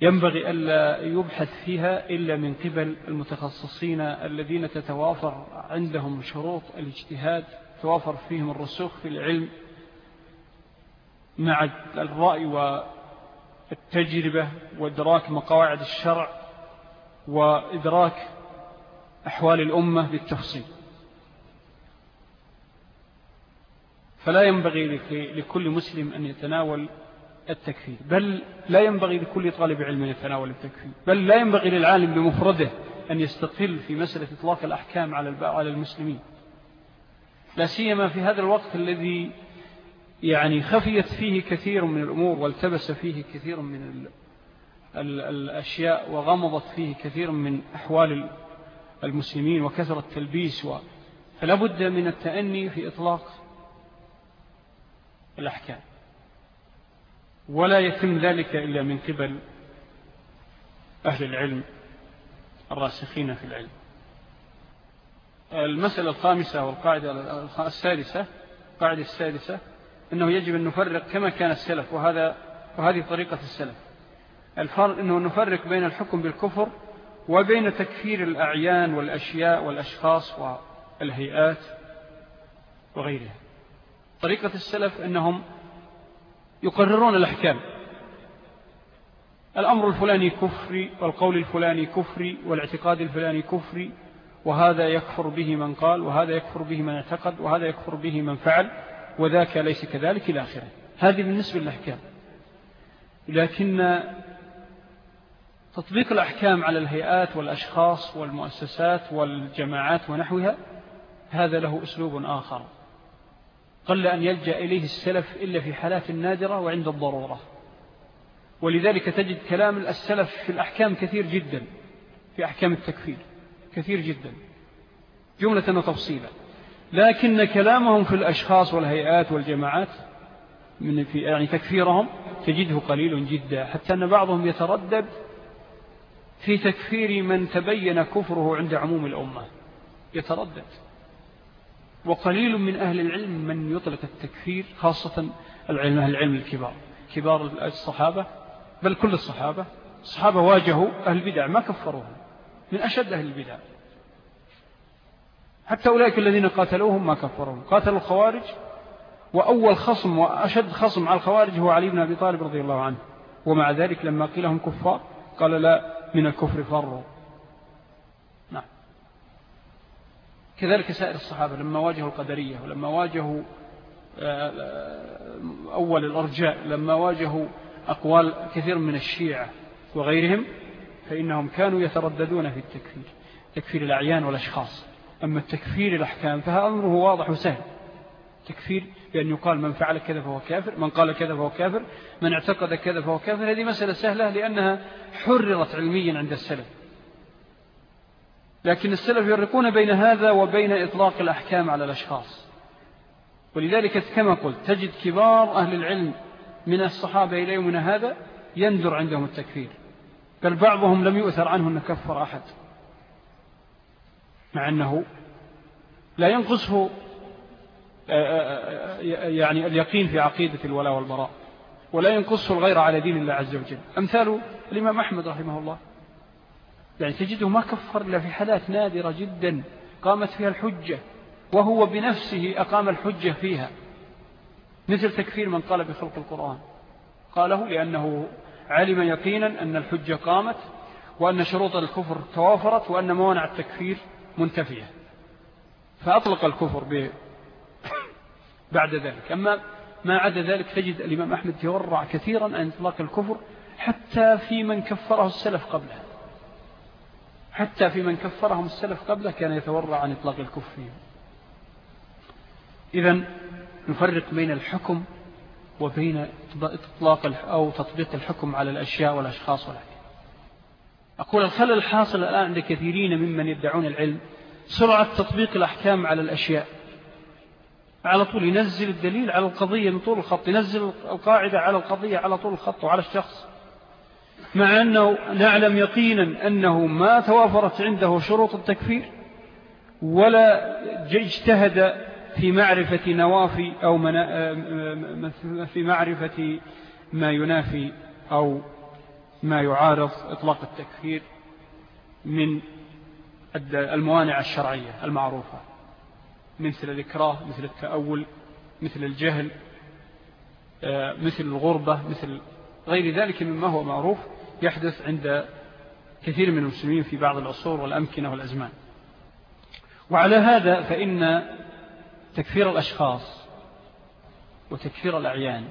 ينبغي ألا يبحث فيها إلا من قبل المتخصصين الذين تتوافر عندهم شروط الاجتهاد توافر فيهم الرسوخ في العلم مع الرأي والتجربة وإدراك مقاعد الشرع وإدراك أحوال الأمة بالتفصيل فلا ينبغي لكل مسلم أن يتناول التكفير. بل لا ينبغي لكل طالب علم يتناول التكفير. بل لا ينبغي للعالم بمفرده أن يستقل في مسألة إطلاق الأحكام على المسلمين. لا سيما في هذا الوقت الذي يعني خفيت فيه كثير من الأمور والتبس فيه كثير من الأشياء وغمضت فيه كثير من أحوال المسلمين وكثر التلبيس و... فلا بد من التأني في إطلاق الأحكام. ولا يتم ذلك إلا من قبل أهل العلم الراسخين في العلم. المسألة الخامسة والقاعدة السادسة القاعدة السادسة أنه يجب أن نفرق كما كان السلف وهذا وهذه طريقة السلف. الفرق أنه نفرق بين الحكم بالكفر وبين تكفير الأعيان والأشياء والأشخاص والهيئات وغيرها. طريقة السلف أنهم يقررون الأحكام. الأمر الفلاني كفري والقول الفلاني كفري والاعتقاد الفلاني كفري وهذا يكفر به من قال وهذا يكفر به من اعتقد وهذا يكفر به من فعل وذاك ليس كذلك إلى آخره. هذه بالنسبة للأحكام لكن تطبيق الأحكام على الهيئات والأشخاص والمؤسسات والجماعات ونحوها هذا له أسلوب آخر. قل أن يلجأ إليه السلف إلا في حالات نادرة وعند الضرورة. ولذلك تجد كلام السلف في الأحكام كثير جدا في أحكام التكفير كثير جدا جملة وتفصيلا. لكن كلامهم في الأشخاص والهيئات والجماعات من في يعني تكفيرهم تجده قليل جدا حتى أن بعضهم يتردد في تكفير من تبين كفره عند عموم الأمة. يتردد. وقليل من أهل العلم من يطلق التكفير خاصة العلم أهل العلم الكبار. كبار الصحابة بل كل الصحابة. الصحابة واجهوا أهل البدع ما كفروهم. من أشد أهل البدع. حتى أولئك الذين قاتلوهم ما كفروهم. قاتلوا الخوارج وأول خصم وأشد خصم على الخوارج هو علي بن أبي طالب رضي الله عنه. ومع ذلك لما قيلهم كفار قال لا من الكفر فروا نعم كذلك سائر الصحابة لما واجهوا القدرية ولما واجهوا آه، أول الأرجاء لما واجهوا أقوال كثير من الشيعة وغيرهم فإنهم كانوا يترددون في التكفير تكفير الأعيان والأشخاص. أما التكفير الأحكام فها أمره واضح وسهل. تكفير بأن يقال من فعل كذا فهو كافر من قال كذا فهو كافر من اعتقد كذا فهو كافر. هذه مسألة سهلة لأنها حررت علميا عند السلف. لكن السلف يرقون بين هذا وبين إطلاق الأحكام على الأشخاص. ولذلك كما قلت تجد كبار أهل العلم من الصحابة إلى يومنا هذا يندر عندهم التكفير. بل بعضهم لم يؤثر عنه أن كفر أحد. مع أنه لا ينقصه آه، آه، آه، يعني اليقين في عقيدة الولاء والبراء. ولا ينقصه الغير على دين الله عز وجل. أمثال الإمام أحمد رحمه الله. يعني تجده ما كفر إلا في حالات نادرة جدا قامت فيها الحجة وهو بنفسه أقام الحجة فيها. مثل تكفير من قال بخلق القرآن. قاله لأنه علم يقينا أن الحجة قامت وأن شروط الكفر توافرت وأن موانع التكفير منتفية. فأطلق الكفر به بعد ذلك. أما ما عدا ذلك تجد الإمام أحمد يورع كثيرا عن إطلاق الكفر حتى في من كفره السلف قبله حتى في من كفرهم السلف قبله كان يتورع عن إطلاق الكفر. إذا نفرق بين الحكم وبين إطلاق أو تطبيق الحكم على الأشياء والأشخاص والأحيان أقول الخلل الحاصل الآن عند كثيرين ممن يدعون العلم سرعة تطبيق الأحكام على الأشياء. على طول ينزل الدليل على القضية من طول الخط ينزل القاعدة على القضية على طول الخط وعلى الشخص. مع أنه نعلم يقينا أنه ما توافرت عنده شروط التكفير ولا اجتهد في معرفة نوافي أو في معرفة ما ينافي أو ما يعارض إطلاق التكفير من الموانع الشرعية المعروفة مثل الإكراه مثل التأول مثل الجهل آه، مثل الغربة مثل غير ذلك مما هو معروف. يحدث عند كثير من المسلمين في بعض العصور والأمكنة والأزمان. وعلى هذا فإن تكفير الأشخاص وتكفير الأعيان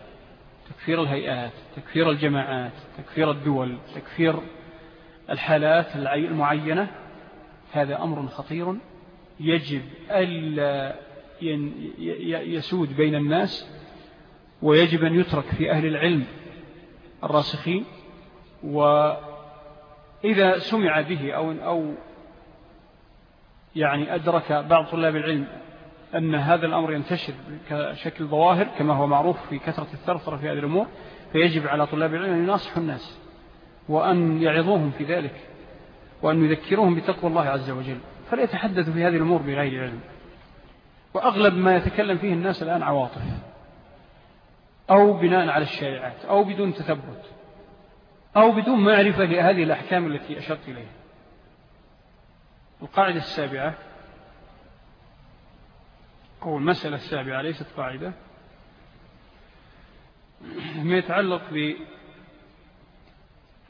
تكفير الهيئات تكفير الجماعات تكفير الدول تكفير الحالات المعينة هذا أمر خطير يجب ألا يسود بين الناس ويجب أن يترك في أهل العلم الراسخين وإذا سمع به أو, أو يعني أدرك بعض طلاب العلم أن هذا الأمر ينتشر كشكل ظواهر كما هو معروف في كثرة الثرثرة في هذه الأمور فيجب على طلاب العلم أن يناصحوا الناس وأن يعظوهم في ذلك وأن يذكروهم بتقوى الله عز وجل. فلا يتحدثوا في هذه الأمور بغير علم. وأغلب ما يتكلم فيه الناس الآن عواطف أو بناء على الشائعات أو بدون تثبت. أو بدون معرفة لهذه الأحكام التي أشرت إليها. القاعدة السابعة أو المسألة السابعة ليست قاعدة ما يتعلق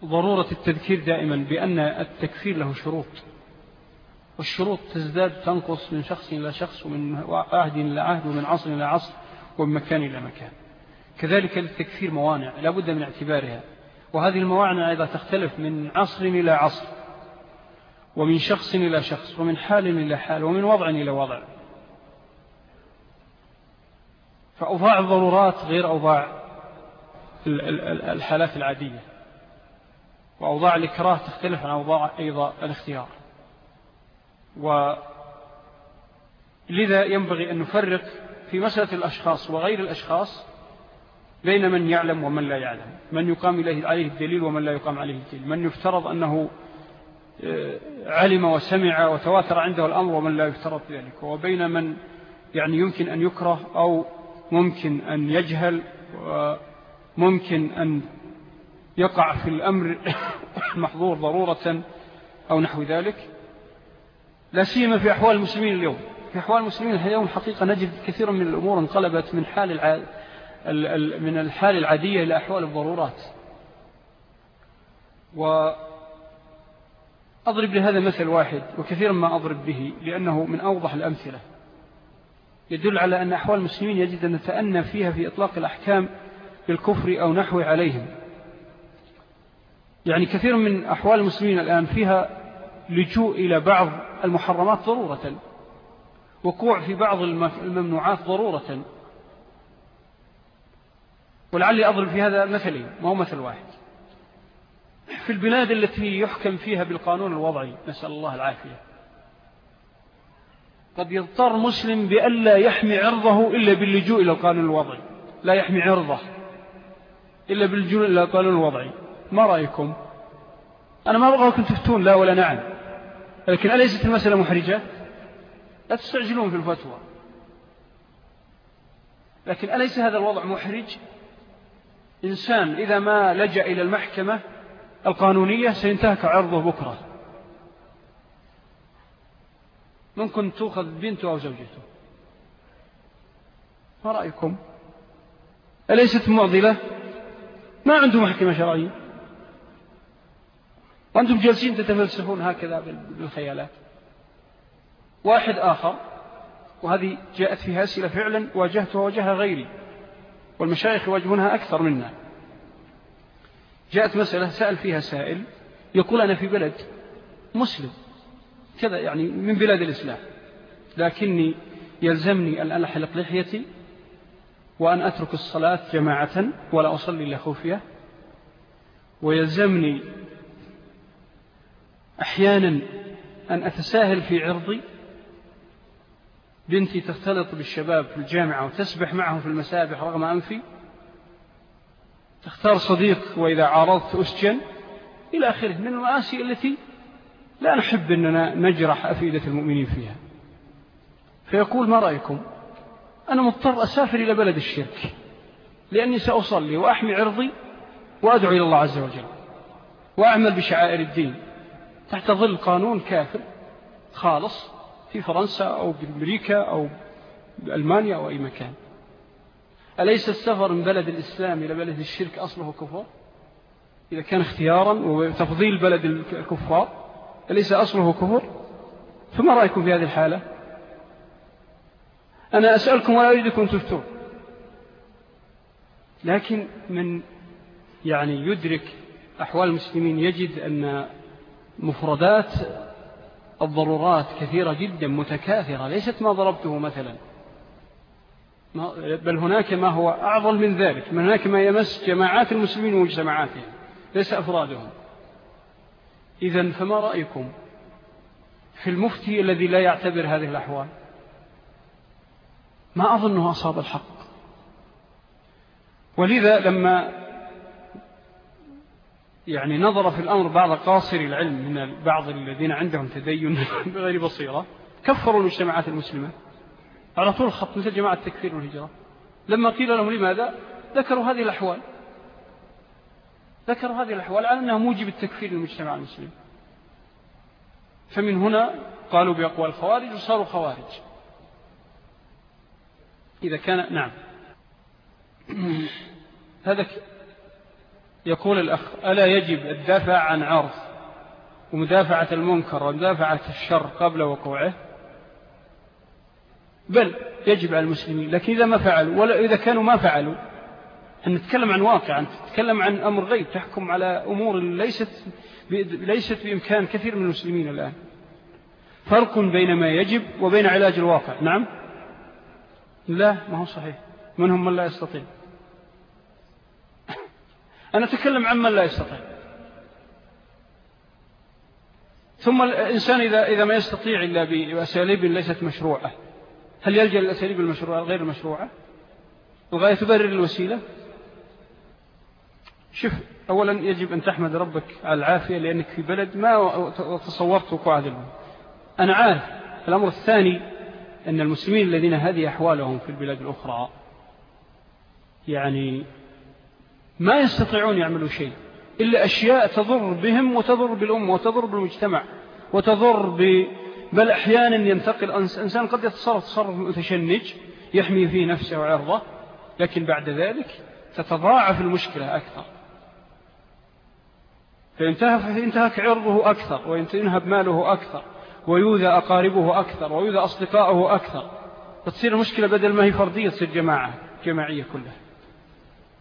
بضرورة التذكير دائما بأن التكفير له شروط. والشروط تزداد تنقص من شخص إلى شخص ومن عهد إلى عهد ومن عصر إلى عصر ومن مكان إلى مكان. كذلك للتكفير موانع لا بد من اعتبارها. وهذه الموانع أيضا تختلف من عصر إلى عصر ومن شخص إلى شخص ومن حال إلى حال ومن وضع إلى وضع. فأوضاع الضرورات غير أوضاع الحالات العادية. وأوضاع الإكراه تختلف عن أوضاع أيضا الاختيار. ولذا ينبغي أن نفرق في مسألة الأشخاص وغير الأشخاص بين من يعلم ومن لا يعلم. من يقام عليه الدليل ومن لا يقام عليه الدليل. من يفترض أنه آه، علم وسمع وتواتر عنده الأمر ومن لا يفترض ذلك. وبين من يعني يمكن أن يكره أو ممكن أن يجهل وممكن أن يقع في الأمر المحظور ضرورة أو نحو ذلك. لا سيما في أحوال المسلمين اليوم. في أحوال المسلمين اليوم حقيقة نجد كثيرا من الأمور انقلبت من حال العادة من الحال العادية إلى أحوال الضرورات. وأضرب لهذا مثل واحد وكثيرا ما أضرب به لأنه من أوضح الأمثلة. يدل على أن أحوال المسلمين يجد أن نتأنى فيها في إطلاق الأحكام بالكفر أو نحو عليهم. يعني كثير من أحوال المسلمين الآن فيها لجوء إلى بعض المحرمات ضرورة وقوع في بعض الممنوعات ضرورة. ولعلي أضرب في هذا مثلين ما هو مثل واحد. في البلاد التي يحكم فيها بالقانون الوضعي نسأل الله العافية. قد يضطر مسلم بألا يحمي عرضه إلا باللجوء إلى القانون الوضعي. لا يحمي عرضه إلا باللجوء إلى القانون الوضعي. ما رأيكم؟ أنا ما أبغاكم تفتون لا ولا نعم. لكن أليست المسألة محرجة؟ لا تستعجلون في الفتوى. لكن أليس هذا الوضع محرج؟ إنسان إذا ما لجأ إلى المحكمة القانونية سينتهك عرضه بكرة. ممكن تأخذ بنته أو زوجته. ما رأيكم؟ أليست معضلة؟ ما عنده محكمة شرعية؟ وأنتم جالسين تتفلسفون هكذا بالخيالات. واحد آخر وهذه جاءت فيها أسئلة فعلا واجهتها وجهها غيري. والمشايخ يواجهونها أكثر منا. جاءت مسألة سأل فيها سائل يقول أنا في بلد مسلم كذا يعني من بلاد الإسلام لكني يلزمني أن أحلق لحيتي وأن أترك الصلاة جماعة ولا أصلي إلا خوفية. ويلزمني أحيانا أن أتساهل في عرضي بنتي تختلط بالشباب في الجامعة وتسبح معهم في المسابح رغم أنفي. تختار صديق وإذا عارضت أسجن. إلى آخره من المآسي التي لا نحب أننا نجرح أفئدة المؤمنين فيها. فيقول ما رأيكم؟ أنا مضطر أسافر إلى بلد الشرك لأني سأصلي وأحمي عرضي وأدعو إلى الله عز وجل وأعمل بشعائر الدين تحت ظل قانون كافر خالص في فرنسا أو بأمريكا أو بألمانيا أو أي مكان. أليس السفر من بلد الإسلام إلى بلد الشرك أصله كفر إذا كان اختيارا وتفضيل بلد الكفار أليس أصله كفر؟ فما رأيكم في هذه الحالة؟ أنا أسألكم ولا أريدكم تفتون. لكن من يعني يدرك أحوال المسلمين يجد أن مفردات الضرورات كثيرة جدا متكاثرة ليست ما ضربته مثلا. بل هناك ما هو أعظم من ذلك من هناك ما يمس جماعات المسلمين ومجتمعاتهم ليس أفرادهم. إذا فما رأيكم في المفتي الذي لا يعتبر هذه الأحوال؟ ما أظنه أصاب الحق. ولذا لما يعني نظر في الأمر بعض قاصر العلم من بعض الذين عندهم تدين بغير بصيرة كفروا المجتمعات المسلمة. على طول الخط مثل جماعة التكفير والهجرة. لما قيل لهم لماذا؟ ذكروا هذه الأحوال. ذكروا هذه الأحوال على أنها موجب التكفير للمجتمع المسلم. فمن هنا قالوا بأقوى الخوارج وصاروا خوارج. إذا كان نعم. هذا يقول الأخ ألا يجب الدافع عن عرض ومدافعة المنكر ومدافعة الشر قبل وقوعه؟ بل يجب على المسلمين لكن إذا ما فعلوا ولا إذا كانوا ما فعلوا أن نتكلم عن واقع أن تتكلم عن أمر غيب تحكم على أمور ليست ليست بإمكان كثير من المسلمين الآن. فرق بين ما يجب وبين علاج الواقع. نعم؟ لا ما هو صحيح. منهم من لا يستطيع؟ أنا أتكلم عن من لا يستطيع. ثم الإنسان إذا, إذا ما يستطيع إلا بأساليب ليست مشروعة. هل يلجأ للأساليب المشروعة غير المشروعة الغاية تبرر الوسيلة؟ شوف أولا يجب أن تحمد ربك على العافية لأنك في بلد ما تصورت وقوع هذا أنا عارف. الأمر الثاني أن المسلمين الذين هذه أحوالهم في البلاد الأخرى يعني ما يستطيعون يعملوا شيء. إلا أشياء تضر بهم وتضر بالأمة وتضر بالمجتمع وتضر ب... بل أحيانا ينتقل إنسان قد يتصرف تصرف متشنج يحمي فيه نفسه وعرضه لكن بعد ذلك تتضاعف المشكلة أكثر. فينتهك عرضه أكثر وينتهب ماله أكثر ويوذى أقاربه أكثر ويوذى أصدقائه أكثر. فتصير المشكلة بدل ما هي فردية تصير جماعة جماعية كلها.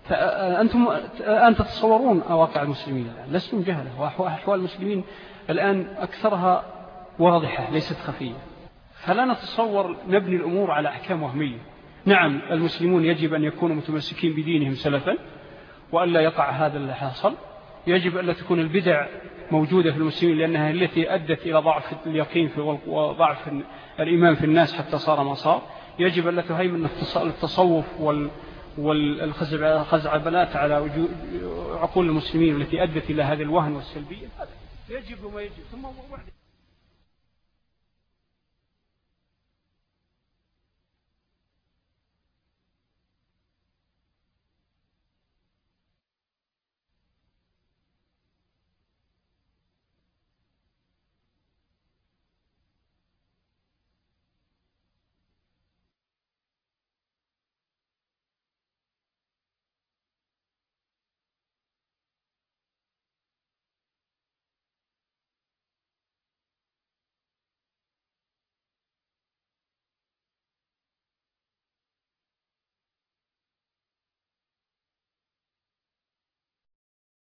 فأنتم الآن تتصورون واقع المسلمين الآن. لستم جهلة وأحوال المسلمين الآن أكثرها واضحة ليست خفية. فلا نتصور نبني الأمور على أحكام وهمية. نعم المسلمون يجب أن يكونوا متمسكين بدينهم سلفا وألا يقع هذا اللي حاصل يجب أن تكون البدع موجودة في المسلمين لأنها التي أدت إلى ضعف اليقين وضعف الإيمان في الناس حتى صار ما صار. يجب أن تهيمن التصوف والخزعبلات على عقول المسلمين التي أدت إلى هذا الوهن والسلبية. يجب وما يجب. ثم